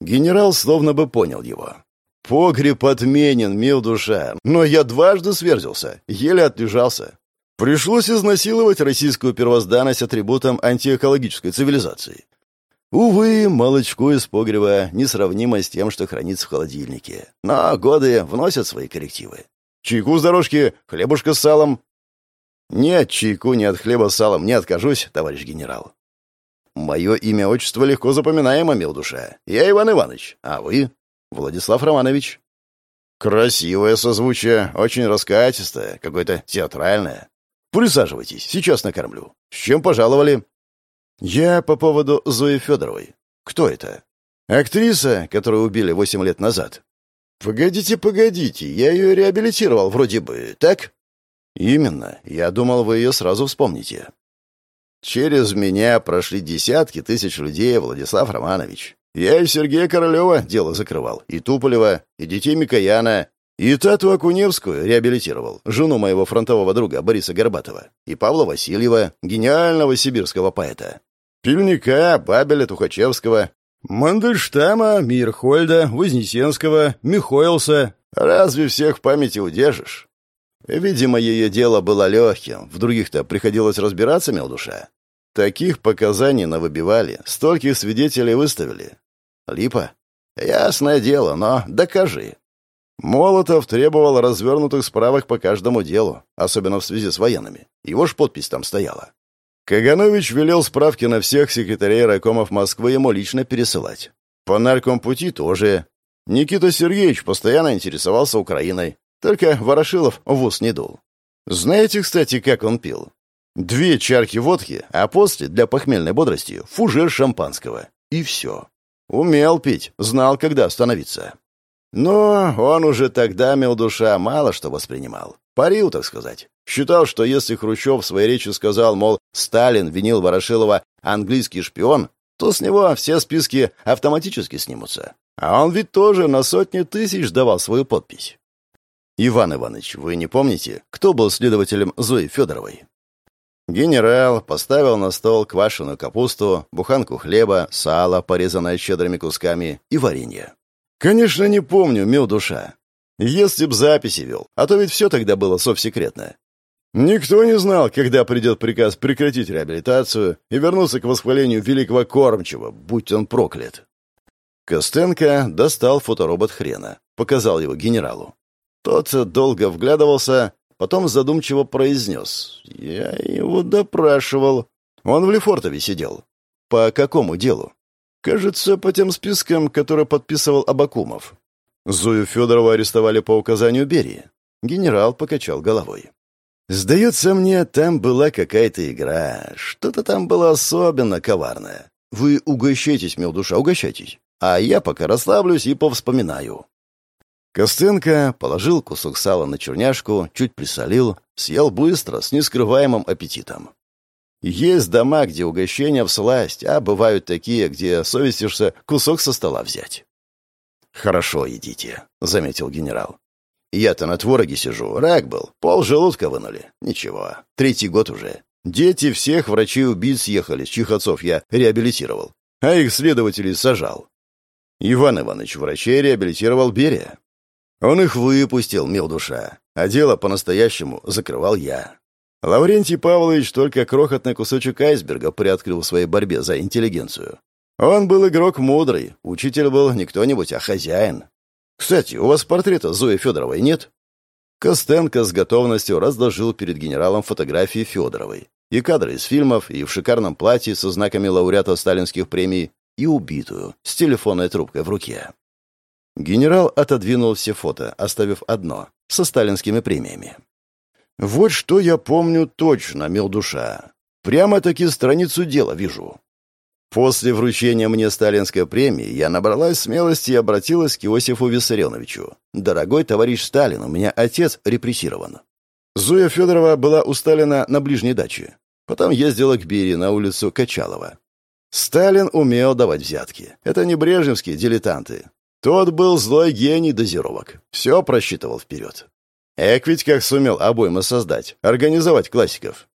Генерал словно бы понял его. «Погреб отменен, мил душа, но я дважды сверзился, еле отлежался. Пришлось изнасиловать российскую первозданность атрибутом антиэкологической цивилизации. Увы, молочко из погреба несравнимо с тем, что хранится в холодильнике. Но годы вносят свои коррективы. Чайку с дорожки, хлебушка с салом. Ни от чайку, ни от хлеба с салом не откажусь, товарищ генерал. Мое имя-отчество легко запоминаемо, мил душа. Я Иван Иванович, а вы? Владислав Романович. Красивое созвучие, очень раскатистое, какое-то театральное. Присаживайтесь, сейчас накормлю. С чем пожаловали? Я по поводу Зои Федоровой. Кто это? Актриса, которую убили восемь лет назад. Погодите, погодите, я ее реабилитировал вроде бы, так? Именно. Я думал, вы ее сразу вспомните. Через меня прошли десятки тысяч людей, Владислав Романович. Я и Сергея Королева дело закрывал, и Туполева, и детей Микояна, и Тату Акуневскую реабилитировал, жену моего фронтового друга Бориса Горбатова, и Павла Васильева, гениального сибирского поэта. Пильника, Бабеля Тухачевского, Мандельштама, Мирхольда, Вознесенского, Михоэлса. Разве всех в памяти удержишь? Видимо, ее дело было легким, в других-то приходилось разбираться, мил душа. Таких показаний навыбивали, стольких свидетелей выставили. Липа? Ясное дело, но докажи. Молотов требовал развернутых справок по каждому делу, особенно в связи с военными. Его ж подпись там стояла. Каганович велел справки на всех секретарей райкомов Москвы ему лично пересылать. По наркомпути тоже. Никита Сергеевич постоянно интересовался Украиной. Только Ворошилов в ус не дул. Знаете, кстати, как он пил? Две чарки водки, а после, для похмельной бодрости, фужер шампанского. И все. Умел пить, знал, когда остановиться. Но он уже тогда, мил душа, мало что воспринимал. Парил, так сказать. Считал, что если Хрущев в своей речи сказал, мол, Сталин винил Ворошилова английский шпион, то с него все списки автоматически снимутся. А он ведь тоже на сотни тысяч давал свою подпись. Иван Иванович, вы не помните, кто был следователем Зои Федоровой? Генерал поставил на стол квашеную капусту, буханку хлеба, сало, порезанное щедрыми кусками, и варенье. «Конечно, не помню, мил душа. Если б записи вел, а то ведь все тогда было совсекретно. Никто не знал, когда придет приказ прекратить реабилитацию и вернуться к восхвалению великого кормчего, будь он проклят». Костенко достал фоторобот хрена, показал его генералу. Тот долго вглядывался, Потом задумчиво произнес. «Я его допрашивал. Он в Лефортове сидел. По какому делу?» «Кажется, по тем спискам, которые подписывал Абакумов». Зою Федорову арестовали по указанию Берии. Генерал покачал головой. «Сдается мне, там была какая-то игра. Что-то там было особенно коварное. Вы угощайтесь, мил душа, угощайтесь. А я пока расслаблюсь и повспоминаю». Костенко положил кусок сала на черняшку, чуть присолил, съел быстро, с нескрываемым аппетитом. Есть дома, где угощения в сласть, а бывают такие, где совестишься кусок со стола взять. «Хорошо, идите», — заметил генерал. Я-то на твороге сижу, рак был, пол желудка вынули. Ничего, третий год уже. Дети всех врачей-убийц съехали, чьих отцов я реабилитировал, а их следователей сажал. Иван Иванович врачей реабилитировал Берия. Он их выпустил, мил душа, а дело по-настоящему закрывал я. Лаврентий Павлович только крохотный кусочек айсберга приоткрыл в своей борьбе за интеллигенцию. Он был игрок мудрый, учитель был не кто-нибудь, а хозяин. Кстати, у вас портрета Зои Федоровой нет? Костенко с готовностью разложил перед генералом фотографии Федоровой. И кадры из фильмов, и в шикарном платье со знаками лауреата сталинских премий, и убитую, с телефонной трубкой в руке. Генерал отодвинул все фото, оставив одно, со сталинскими премиями. «Вот что я помню точно, мил душа. Прямо-таки страницу дела вижу. После вручения мне сталинской премии я набралась смелости и обратилась к Иосифу Виссарионовичу. «Дорогой товарищ Сталин, у меня отец репрессирован». Зоя Федорова была у Сталина на ближней даче. Потом ездила к Бире на улицу Качалова. Сталин умел давать взятки. Это не брежневские дилетанты. Тот был злой гений дозировок. Все просчитывал вперед. Эк ведь как сумел обоймы создать, организовать классиков.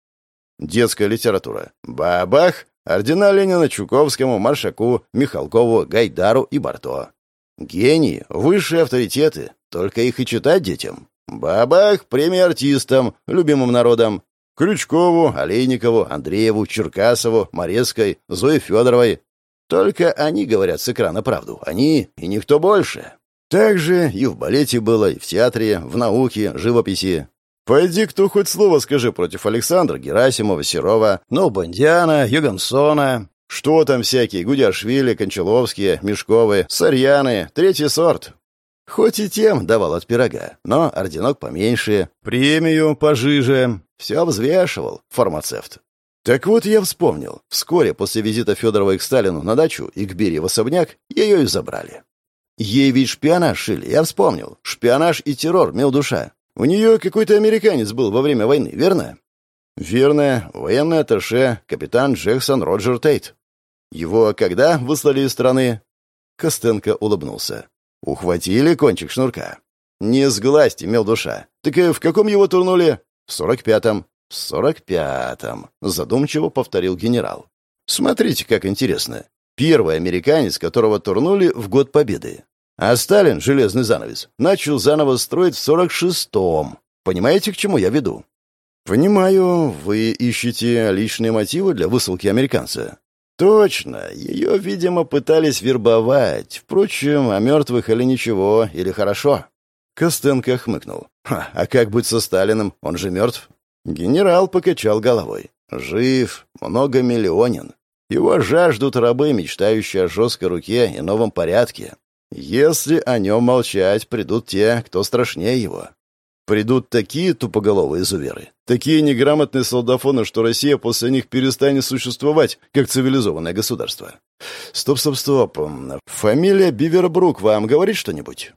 Детская литература. Бабах! Ордена Ленина Чуковскому, Маршаку, Михалкову, Гайдару и Барто. Гении, высшие авторитеты, только их и читать детям. Бабах, премия артистам, любимым народам. Крючкову, Олейникову, Андрееву, Черкасову, Морецкой, Зое Федоровой. Только они говорят с экрана правду. Они и никто больше. Так же и в балете было, и в театре, в науке, живописи. Пойди кто хоть слово скажи против Александра Герасимова, Серова, Ноубандиана, Югансона. Что там всякие, Гудяшвили, Кончаловские, Мешковы, Сарьяны, третий сорт. Хоть и тем давал от пирога, но орденок поменьше, премию пожиже. Все взвешивал фармацевт. Так вот я вспомнил. Вскоре после визита Федоровой к Сталину на дачу и к Берии в особняк ее и забрали. Ей ведь шпионаж шили, я вспомнил. Шпионаж и террор, мил душа. У нее какой-то американец был во время войны, верно? Верно, военный атташе, капитан Джексон Роджер Тейт. Его когда выслали из страны? Костенко улыбнулся. Ухватили кончик шнурка. Не сглазьте, мел душа. Так и в каком его турнули? В сорок пятом. В сорок пятом. Задумчиво повторил генерал. Смотрите, как интересно. Первый американец, которого турнули в год победы. А Сталин, железный занавес, начал заново строить в 46-м. Понимаете, к чему я веду? Понимаю, вы ищете личные мотивы для высылки американца. Точно, ее, видимо, пытались вербовать. Впрочем, о мертвых или ничего, или хорошо. Костенко хмыкнул. «А как быть со Сталиным? Он же мертв?» Генерал покачал головой. «Жив, многомиллионен. Его жаждут рабы, мечтающие о жесткой руке и новом порядке. Если о нем молчать, придут те, кто страшнее его. Придут такие тупоголовые изуверы, такие неграмотные солдафоны, что Россия после них перестанет существовать, как цивилизованное государство. Стоп, стоп, стоп. Фамилия Бивербрук вам говорит что-нибудь?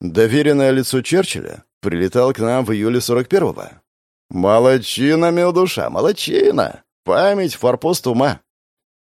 Доверенное лицо Черчилля прилетал к нам в июле 41-го. Молодчина, мил душа, молодчина. Память, форпост ума.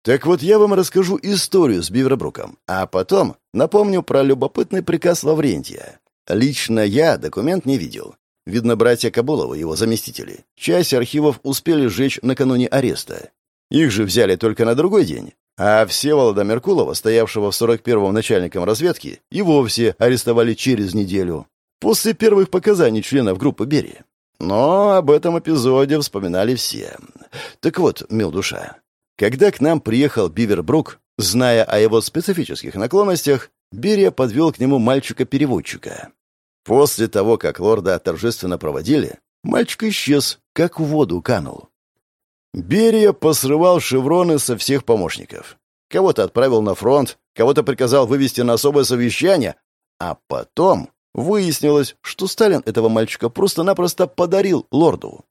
Так вот, я вам расскажу историю с Бивербруком, а потом напомню про любопытный приказ Лаврентия. Лично я документ не видел. Видно, братья Кабуловы, его заместители. Часть архивов успели сжечь накануне ареста. Их же взяли только на другой день. А Всеволода Меркулова, стоявшего в 41-м начальником разведки, и вовсе арестовали через неделю. После первых показаний членов группы Берии. Но об этом эпизоде вспоминали все. Так вот, мил душа, когда к нам приехал Бивербрук, зная о его специфических наклонностях, Берия подвел к нему мальчика-переводчика. После того, как лорда торжественно проводили, мальчик исчез, как в воду канул. Берия посрывал шевроны со всех помощников. Кого-то отправил на фронт, кого-то приказал вывести на особое совещание, а потом выяснилось, что Сталин этого мальчика просто-напросто подарил лорду.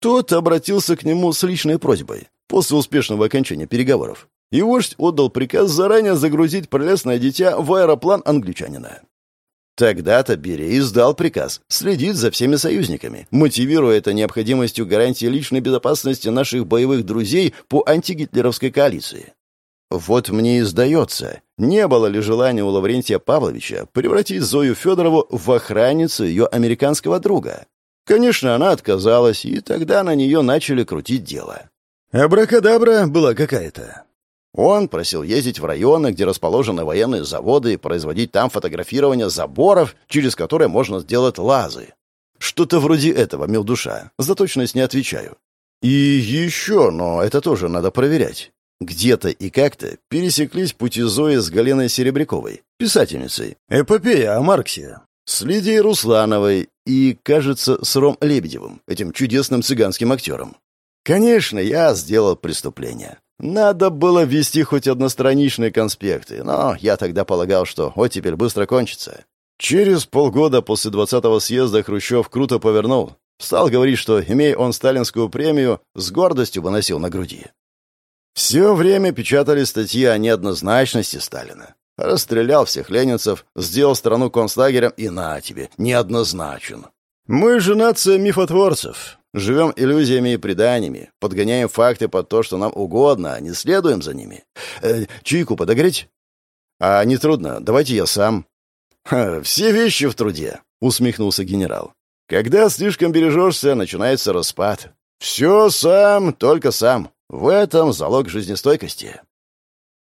Тот обратился к нему с личной просьбой после успешного окончания переговоров, и вождь отдал приказ заранее загрузить прелестное дитя в аэроплан англичанина. Тогда-то Берия издал приказ следить за всеми союзниками, мотивируя это необходимостью гарантии личной безопасности наших боевых друзей по антигитлеровской коалиции. Вот мне и сдается, не было ли желания у Лаврентия Павловича превратить Зою Федорову в охранницу ее американского друга? Конечно, она отказалась, и тогда на нее начали крутить дело. Абракадабра была какая-то. Он просил ездить в районы, где расположены военные заводы, и производить там фотографирование заборов, через которые можно сделать лазы. Что-то вроде этого, мил душа. За точность не отвечаю. И еще, но это тоже надо проверять. Где-то и как-то пересеклись пути Зои с Галиной Серебряковой, писательницей. Эпопея о Марксе. С Лидией Руслановой и, кажется, с Ром Лебедевым, этим чудесным цыганским актером. Конечно, я сделал преступление. Надо было ввести хоть одностраничные конспекты, но я тогда полагал, что оттепель быстро кончится. Через полгода после 20-го съезда Хрущев круто повернул. Стал говорить, что, имея он сталинскую премию, с гордостью выносил на груди. Все время печатали статьи о неоднозначности Сталина. Расстрелял всех ленинцев, сделал страну концлагерем и на тебе, неоднозначен. Мы же нация мифотворцев. Живем иллюзиями и преданиями, подгоняем факты под то, что нам угодно, а не следуем за ними. Э, чайку подогреть? А не трудно, давайте я сам. Ха, все вещи в труде, усмехнулся генерал. Когда слишком бережешься, начинается распад. Все сам, только сам. В этом залог жизнестойкости.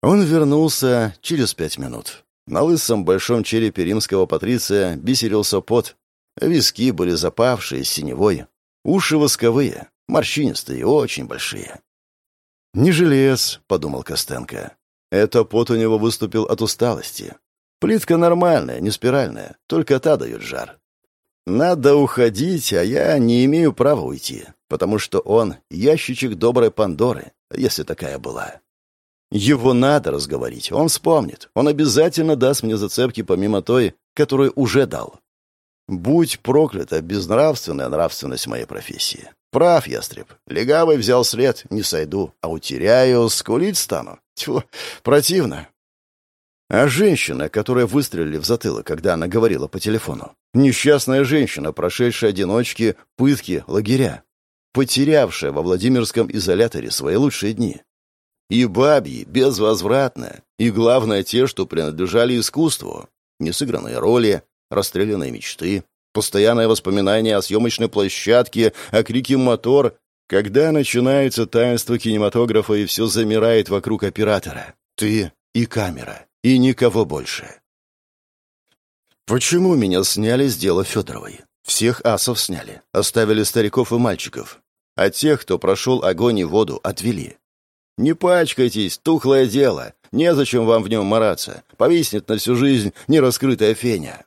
Он вернулся через пять минут. На лысом большом черепе римского патриция бисерился пот. Виски были запавшие, синевой. Уши восковые, морщинистые, и очень большие. «Не желез», — подумал Костенко. Это пот у него выступил от усталости. Плитка нормальная, не спиральная, только та дает жар. Надо уходить, а я не имею права уйти потому что он — ящичек доброй Пандоры, если такая была. Его надо разговорить, он вспомнит, он обязательно даст мне зацепки помимо той, которую уже дал. Будь проклята безнравственная нравственность моей профессии. Прав, ястреб. Легавый взял след, не сойду, а утеряю, скулить стану. Тьфу, противно. А женщина, которая выстрелили в затылок, когда она говорила по телефону. Несчастная женщина, прошедшая одиночки, пытки, лагеря потерявшая во Владимирском изоляторе свои лучшие дни. И бабьи, безвозвратно, и главное те, что принадлежали искусству. Несыгранные роли, расстрелянные мечты, постоянное воспоминание о съемочной площадке, о крике «мотор», когда начинается таинство кинематографа и все замирает вокруг оператора. Ты и камера, и никого больше. Почему меня сняли с дела Федоровой? Всех асов сняли, оставили стариков и мальчиков. А тех, кто прошел огонь и воду, отвели. Не пачкайтесь, тухлое дело. Незачем вам в нем мараться. Повиснет на всю жизнь нераскрытая феня.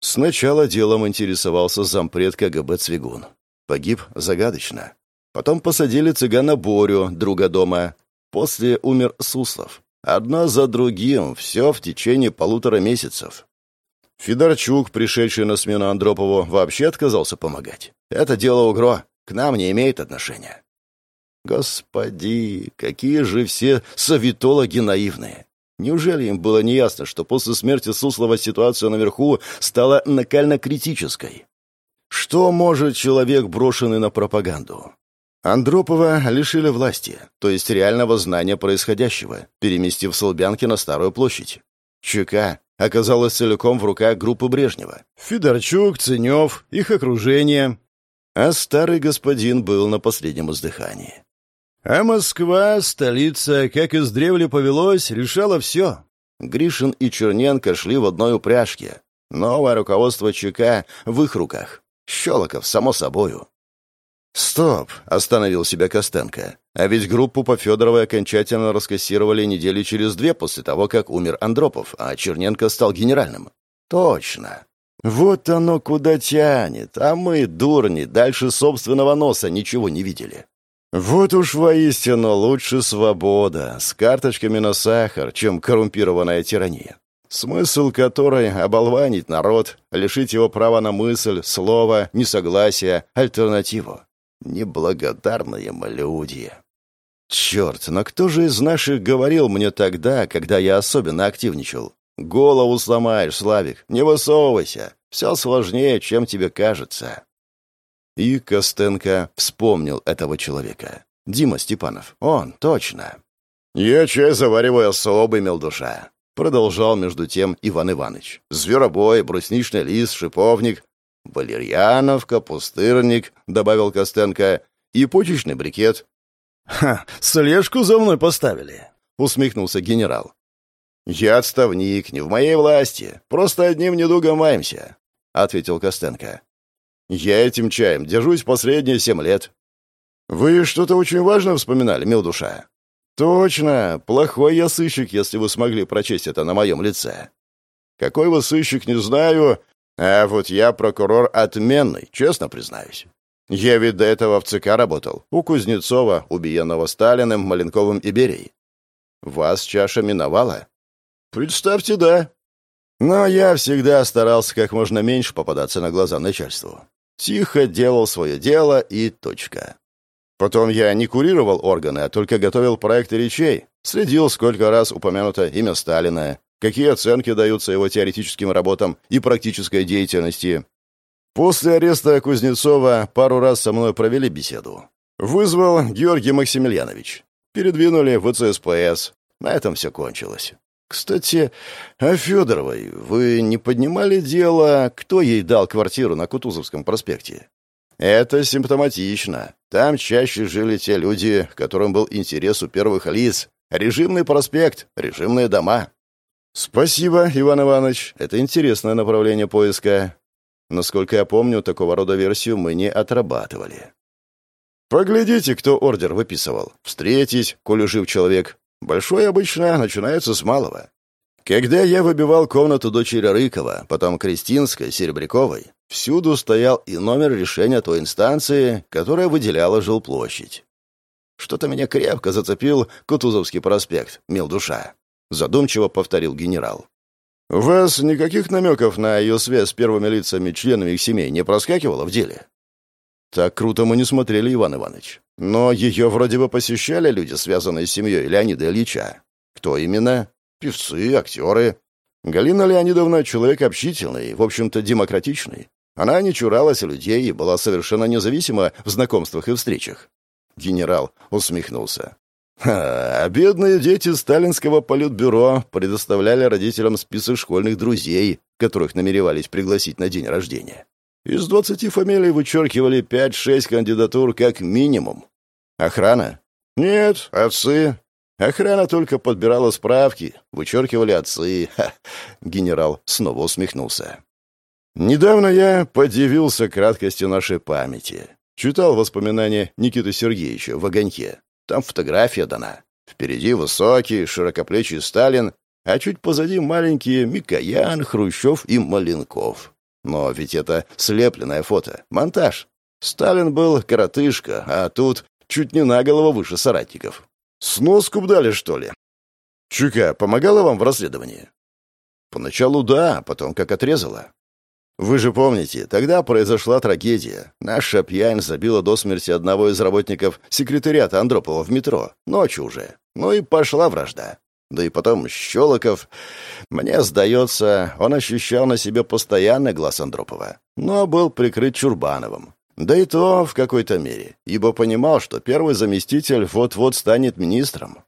Сначала делом интересовался зампред КГБ Цвигун. Погиб загадочно. Потом посадили цыгана Борю, друга дома. После умер Суслов. Одно за другим, все в течение полутора месяцев. Федорчук, пришедший на смену Андропову, вообще отказался помогать. Это дело УГРО, к нам не имеет отношения. Господи, какие же все советологи наивные. Неужели им было неясно, что после смерти Суслова ситуация наверху стала накально-критической? Что может человек, брошенный на пропаганду? Андропова лишили власти, то есть реального знания происходящего, переместив Солбянки на Старую площадь. ЧК оказалась целиком в руках группы Брежнева. Федорчук, Ценев, их окружение. А старый господин был на последнем издыхании. А Москва, столица, как издревле повелось, решала все. Гришин и Черненко шли в одной упряжке. Новое руководство ЧК в их руках. Щелоков, само собою. «Стоп!» — остановил себя Костенко. А ведь группу по Федоровой окончательно раскассировали недели через две после того, как умер Андропов, а Черненко стал генеральным. «Точно!» Вот оно куда тянет, а мы, дурни, дальше собственного носа ничего не видели. Вот уж воистину лучше свобода, с карточками на сахар, чем коррумпированная тирания. Смысл которой — оболванить народ, лишить его права на мысль, слово, несогласие, альтернативу. Неблагодарные мы люди. Черт, но кто же из наших говорил мне тогда, когда я особенно активничал? Голову сломаешь, Славик, не высовывайся. Все сложнее, чем тебе кажется. И Костенко вспомнил этого человека. Дима Степанов. Он, точно. «Я чай завариваю особый, мелдуша», — продолжал между тем Иван Иванович. «Зверобой, брусничный лист, шиповник, валерьяновка, пустырник», — добавил Костенко, — «и почечный брикет». «Ха, слежку за мной поставили», — усмехнулся генерал. «Я отставник, не в моей власти. Просто одним недугом маемся», — ответил Костенко. «Я этим чаем держусь последние семь лет». «Вы что-то очень важное вспоминали, мил душа?» «Точно. Плохой я сыщик, если вы смогли прочесть это на моем лице». «Какой вы сыщик, не знаю. А вот я прокурор отменный, честно признаюсь. Я ведь до этого в ЦК работал. У Кузнецова, убиенного Сталиным, Маленковым и Берией. Вас чаша миновала?» «Представьте, да. Но я всегда старался как можно меньше попадаться на глаза начальству. Тихо делал свое дело и точка. Потом я не курировал органы, а только готовил проекты речей, следил, сколько раз упомянуто имя Сталина, какие оценки даются его теоретическим работам и практической деятельности. После ареста Кузнецова пару раз со мной провели беседу. Вызвал Георгий Максимiliaнович. Передвинули в ЦСПС. На этом все кончилось. Кстати, о Федоровой вы не поднимали дело, кто ей дал квартиру на Кутузовском проспекте? Это симптоматично. Там чаще жили те люди, которым был интерес у первых лиц. Режимный проспект, режимные дома. Спасибо, Иван Иванович. Это интересное направление поиска. Насколько я помню, такого рода версию мы не отрабатывали. Поглядите, кто ордер выписывал. Встретить, коли жив человек. Большой обычно начинается с малого. Когда я выбивал комнату дочери Рыкова, потом Кристинской, Серебряковой, всюду стоял и номер решения той инстанции, которая выделяла жилплощадь. Что-то меня крепко зацепил Кутузовский проспект, мил душа. Задумчиво повторил генерал. «У вас никаких намеков на ее связь с первыми лицами членами их семей не проскакивало в деле?» «Так круто мы не смотрели, Иван Иванович. Но ее вроде бы посещали люди, связанные с семьей Леонида Ильича. Кто именно? Певцы, актеры. Галина Леонидовна — человек общительный, в общем-то, демократичный. Она не чуралась людей и была совершенно независима в знакомствах и встречах. Генерал усмехнулся. А бедные дети сталинского политбюро предоставляли родителям список школьных друзей, которых намеревались пригласить на день рождения. Из двадцати фамилий вычеркивали пять-шесть кандидатур как минимум. Охрана? Нет, отцы. Охрана только подбирала справки, вычеркивали отцы. Ха. Генерал снова усмехнулся. Недавно я подивился краткости нашей памяти. Читал воспоминания Никиты Сергеевича в «Огоньке». Там фотография дана. Впереди высокий, широкоплечий Сталин, а чуть позади маленькие Микоян, Хрущев и Маленков. Но ведь это слепленное фото, монтаж. Сталин был коротышка, а тут чуть не на голову выше соратников. Сноску дали, что ли? Чука помогала вам в расследовании? Поначалу да, потом как отрезала. Вы же помните, тогда произошла трагедия. Наша пьянь забила до смерти одного из работников секретариата Андропова в метро. Ночью уже. Ну и пошла вражда. Да и потом Щелоков... Мне сдается, он ощущал на себе постоянный глаз Андропова, но был прикрыт Чурбановым. Да и то в какой-то мере, ибо понимал, что первый заместитель вот-вот станет министром.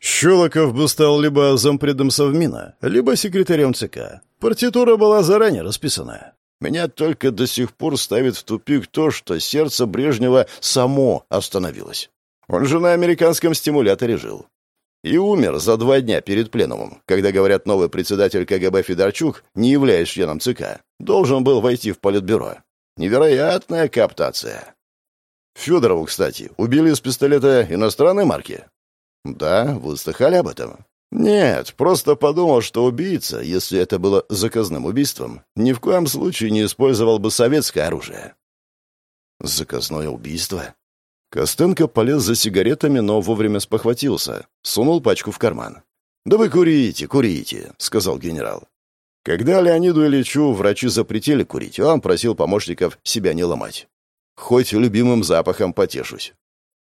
Щелоков бы стал либо зампредом Совмина, либо секретарем ЦК. Партитура была заранее расписана. Меня только до сих пор ставит в тупик то, что сердце Брежнева само остановилось. Он же на американском стимуляторе жил. И умер за два дня перед пленумом, когда, говорят, новый председатель КГБ Федорчук, не являясь членом ЦК, должен был войти в политбюро. Невероятная каптация. Федорову, кстати, убили из пистолета иностранной марки. Да, вы слыхали об этом? Нет, просто подумал, что убийца, если это было заказным убийством, ни в коем случае не использовал бы советское оружие. Заказное убийство? Костенко полез за сигаретами, но вовремя спохватился. Сунул пачку в карман. «Да вы курите, курите», — сказал генерал. Когда Леониду Ильичу врачи запретили курить, он просил помощников себя не ломать. «Хоть любимым запахом потешусь».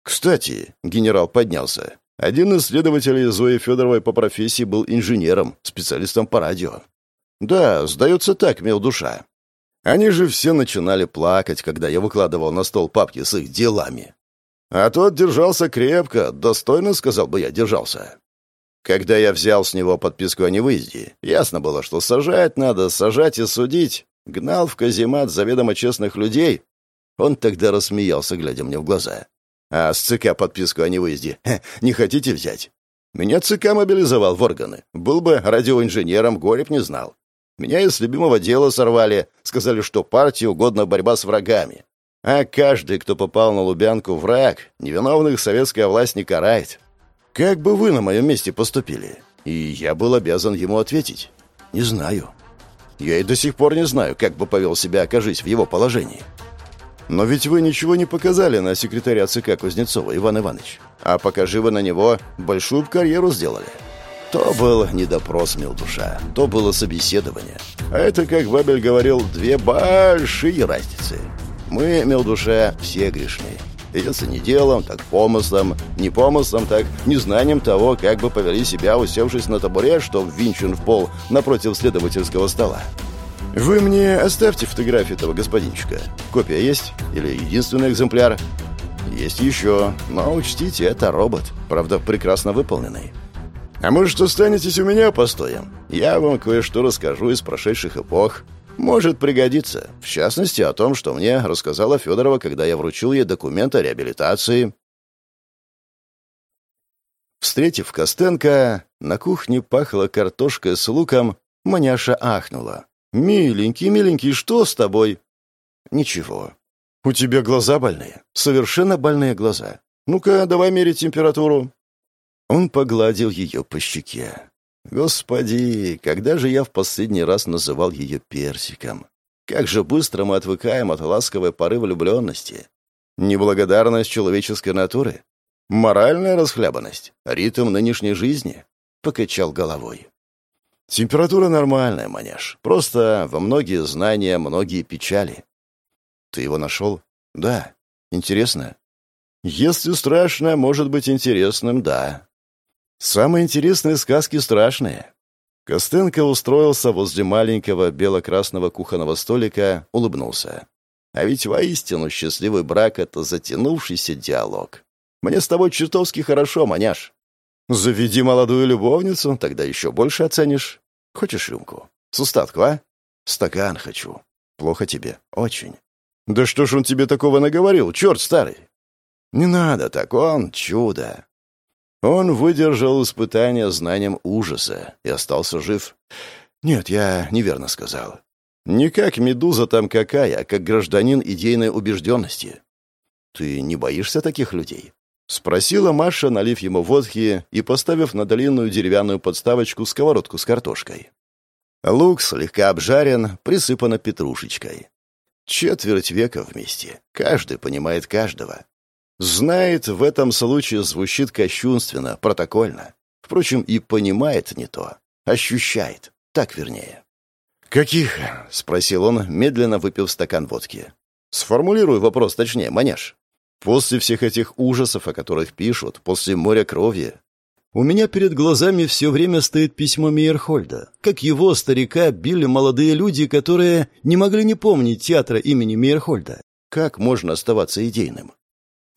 «Кстати», — генерал поднялся, один из следователей Зои Федоровой по профессии был инженером, специалистом по радио. «Да, сдается так, мел душа. Они же все начинали плакать, когда я выкладывал на стол папки с их делами. А тот держался крепко, достойно, сказал бы я, держался. Когда я взял с него подписку о невыезде, ясно было, что сажать надо, сажать и судить. Гнал в каземат заведомо честных людей. Он тогда рассмеялся, глядя мне в глаза. А с ЦК подписку о невыезде не хотите взять? Меня ЦК мобилизовал в органы. Был бы радиоинженером, Гореб не знал. Меня из любимого дела сорвали. Сказали, что партии угодна борьба с врагами. А каждый, кто попал на Лубянку, враг. Невиновных советская власть не карает. Как бы вы на моем месте поступили? И я был обязан ему ответить. Не знаю. Я и до сих пор не знаю, как бы повел себя, окажись в его положении. Но ведь вы ничего не показали на секретаря ЦК Кузнецова, Иван Иванович. А покажи вы на него, большую карьеру сделали. То был не допрос, мил душа, то было собеседование. А это, как Бабель говорил, две большие разницы. Мы, мил душа, все грешны. Если не делом, так помыслом, не помыслом, так незнанием того, как бы повели себя, усевшись на табуре, что ввинчен в пол напротив следовательского стола. «Вы мне оставьте фотографию этого господинчика. Копия есть? Или единственный экземпляр?» «Есть еще, но учтите, это робот, правда, прекрасно выполненный. А может, останетесь у меня постоем? Я вам кое-что расскажу из прошедших эпох. Может пригодиться. В частности, о том, что мне рассказала Федорова, когда я вручил ей документ о реабилитации. Встретив Костенко, на кухне пахло картошкой с луком, маняша ахнула. «Миленький, миленький, что с тобой?» «Ничего. У тебя глаза больные. Совершенно больные глаза. Ну-ка, давай мерить температуру». Он погладил ее по щеке. Господи, когда же я в последний раз называл ее персиком? Как же быстро мы отвыкаем от ласковой поры влюбленности. Неблагодарность человеческой натуры? Моральная расхлябанность? Ритм нынешней жизни? Покачал головой. Температура нормальная, маняш. Просто во многие знания, многие печали. Ты его нашел? Да. Интересно? Если страшно, может быть интересным, да. Самые интересные сказки страшные. Костенко устроился возле маленького бело-красного кухонного столика, улыбнулся. А ведь воистину счастливый брак — это затянувшийся диалог. Мне с тобой чертовски хорошо, маняш. Заведи молодую любовницу, тогда еще больше оценишь. Хочешь рюмку? С устатку, а? Стакан хочу. Плохо тебе? Очень. Да что ж он тебе такого наговорил, черт старый? Не надо так, он чудо. Он выдержал испытание знанием ужаса и остался жив. Нет, я неверно сказал. Не как медуза там какая, а как гражданин идейной убежденности. Ты не боишься таких людей? Спросила Маша, налив ему водки и поставив на длинную деревянную подставочку сковородку с картошкой. Лук слегка обжарен, присыпано петрушечкой. Четверть века вместе. Каждый понимает каждого. Знает, в этом случае звучит кощунственно, протокольно. Впрочем, и понимает не то. Ощущает. Так вернее. «Каких?» — спросил он, медленно выпив стакан водки. «Сформулируй вопрос точнее, маняш. После всех этих ужасов, о которых пишут, после моря крови, у меня перед глазами все время стоит письмо Мейерхольда. Как его, старика, били молодые люди, которые не могли не помнить театра имени Мейерхольда. Как можно оставаться идейным?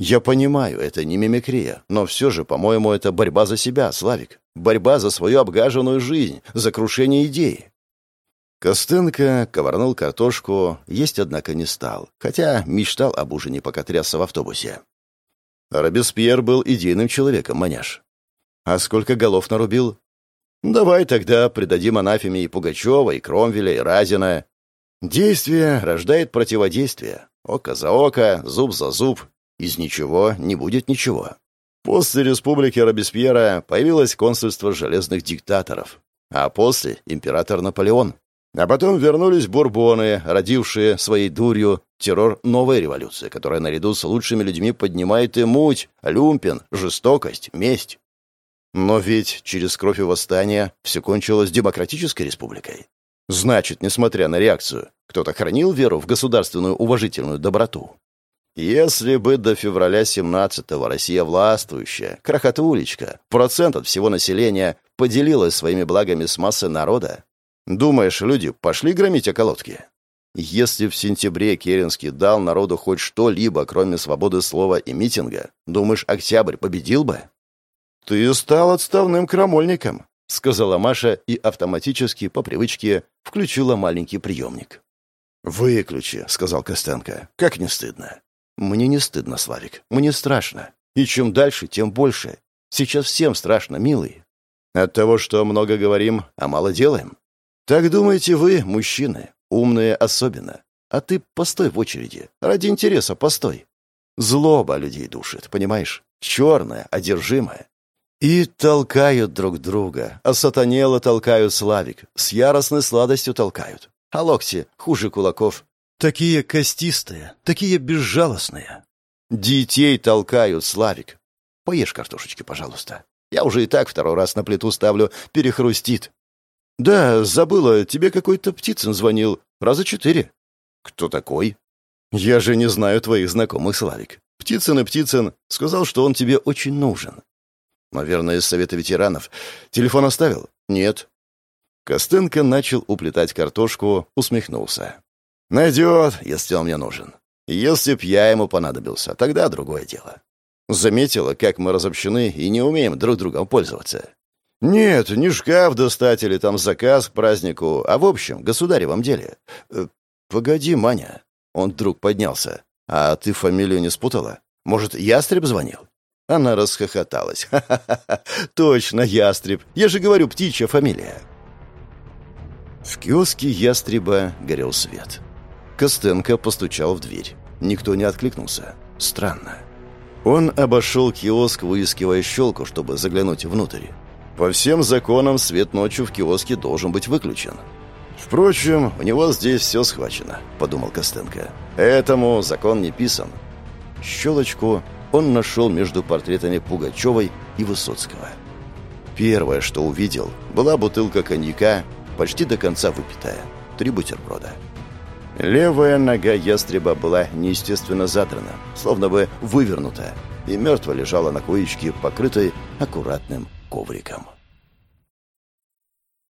Я понимаю, это не мимикрия, но все же, по-моему, это борьба за себя, Славик. Борьба за свою обгаженную жизнь, за крушение идеи. Костенко ковырнул картошку, есть, однако, не стал, хотя мечтал об ужине, пока трясся в автобусе. Робеспьер был идейным человеком, маняш. А сколько голов нарубил? Давай тогда придадим анафеме и Пугачева, и Кромвеля, и Разина. Действие рождает противодействие. Око за око, зуб за зуб, из ничего не будет ничего. После республики Робеспьера появилось консульство железных диктаторов, а после — император Наполеон. А потом вернулись бурбоны, родившие своей дурью террор новой революции, которая наряду с лучшими людьми поднимает и муть, люмпен, жестокость, месть. Но ведь через кровь и восстание все кончилось демократической республикой. Значит, несмотря на реакцию, кто-то хранил веру в государственную уважительную доброту. Если бы до февраля 17-го Россия властвующая, крохотулечка, процент от всего населения поделилась своими благами с массой народа, думаешь, люди пошли громить околотки? Если в сентябре Керенский дал народу хоть что-либо, кроме свободы слова и митинга, думаешь, Октябрь победил бы? «Ты стал отставным крамольником», — сказала Маша и автоматически, по привычке, включила маленький приемник. «Выключи», — сказал Костенко. «Как не стыдно?» «Мне не стыдно, Славик. Мне страшно. И чем дальше, тем больше. Сейчас всем страшно, милый. От того, что много говорим, а мало делаем. Так думаете вы, мужчины, умные особенно. А ты постой в очереди. Ради интереса постой. Злоба людей душит, понимаешь? Черная, одержимая. И толкают друг друга, а сатанело толкают Славик, с яростной сладостью толкают. А локти хуже кулаков. Такие костистые, такие безжалостные. Детей толкают, Славик. Поешь картошечки, пожалуйста. Я уже и так второй раз на плиту ставлю, перехрустит. Да, забыла, тебе какой-то Птицын звонил. Раза четыре. Кто такой? Я же не знаю твоих знакомых, Славик. Птицын и Птицын сказал, что он тебе очень нужен. Наверное, из Совета ветеранов. Телефон оставил? Нет. Костенко начал уплетать картошку, усмехнулся. «Найдет, если он мне нужен. Если б я ему понадобился, тогда другое дело. Заметила, как мы разобщены и не умеем друг другом пользоваться. Нет, не шкаф достать или там заказ к празднику, а в общем, государевом деле. Э, погоди, Маня. Он вдруг поднялся. А ты фамилию не спутала? Может, Ястреб звонил? Она расхохоталась. «Ха-ха-ха! Точно, Ястреб! Я же говорю, птичья фамилия!» В киоске Ястреба горел свет. Костенко постучал в дверь. Никто не откликнулся. Странно. Он обошел киоск, выискивая щелку, чтобы заглянуть внутрь. По всем законам свет ночью в киоске должен быть выключен. «Впрочем, у него здесь все схвачено», — подумал Костенко. «Этому закон не писан». Щелочку он нашел между портретами Пугачевой и Высоцкого. Первое, что увидел, была бутылка коньяка, почти до конца выпитая, три бутерброда. Левая нога ястреба была неестественно задрана, словно бы вывернута, и мертво лежала на коечке, покрытой аккуратным ковриком.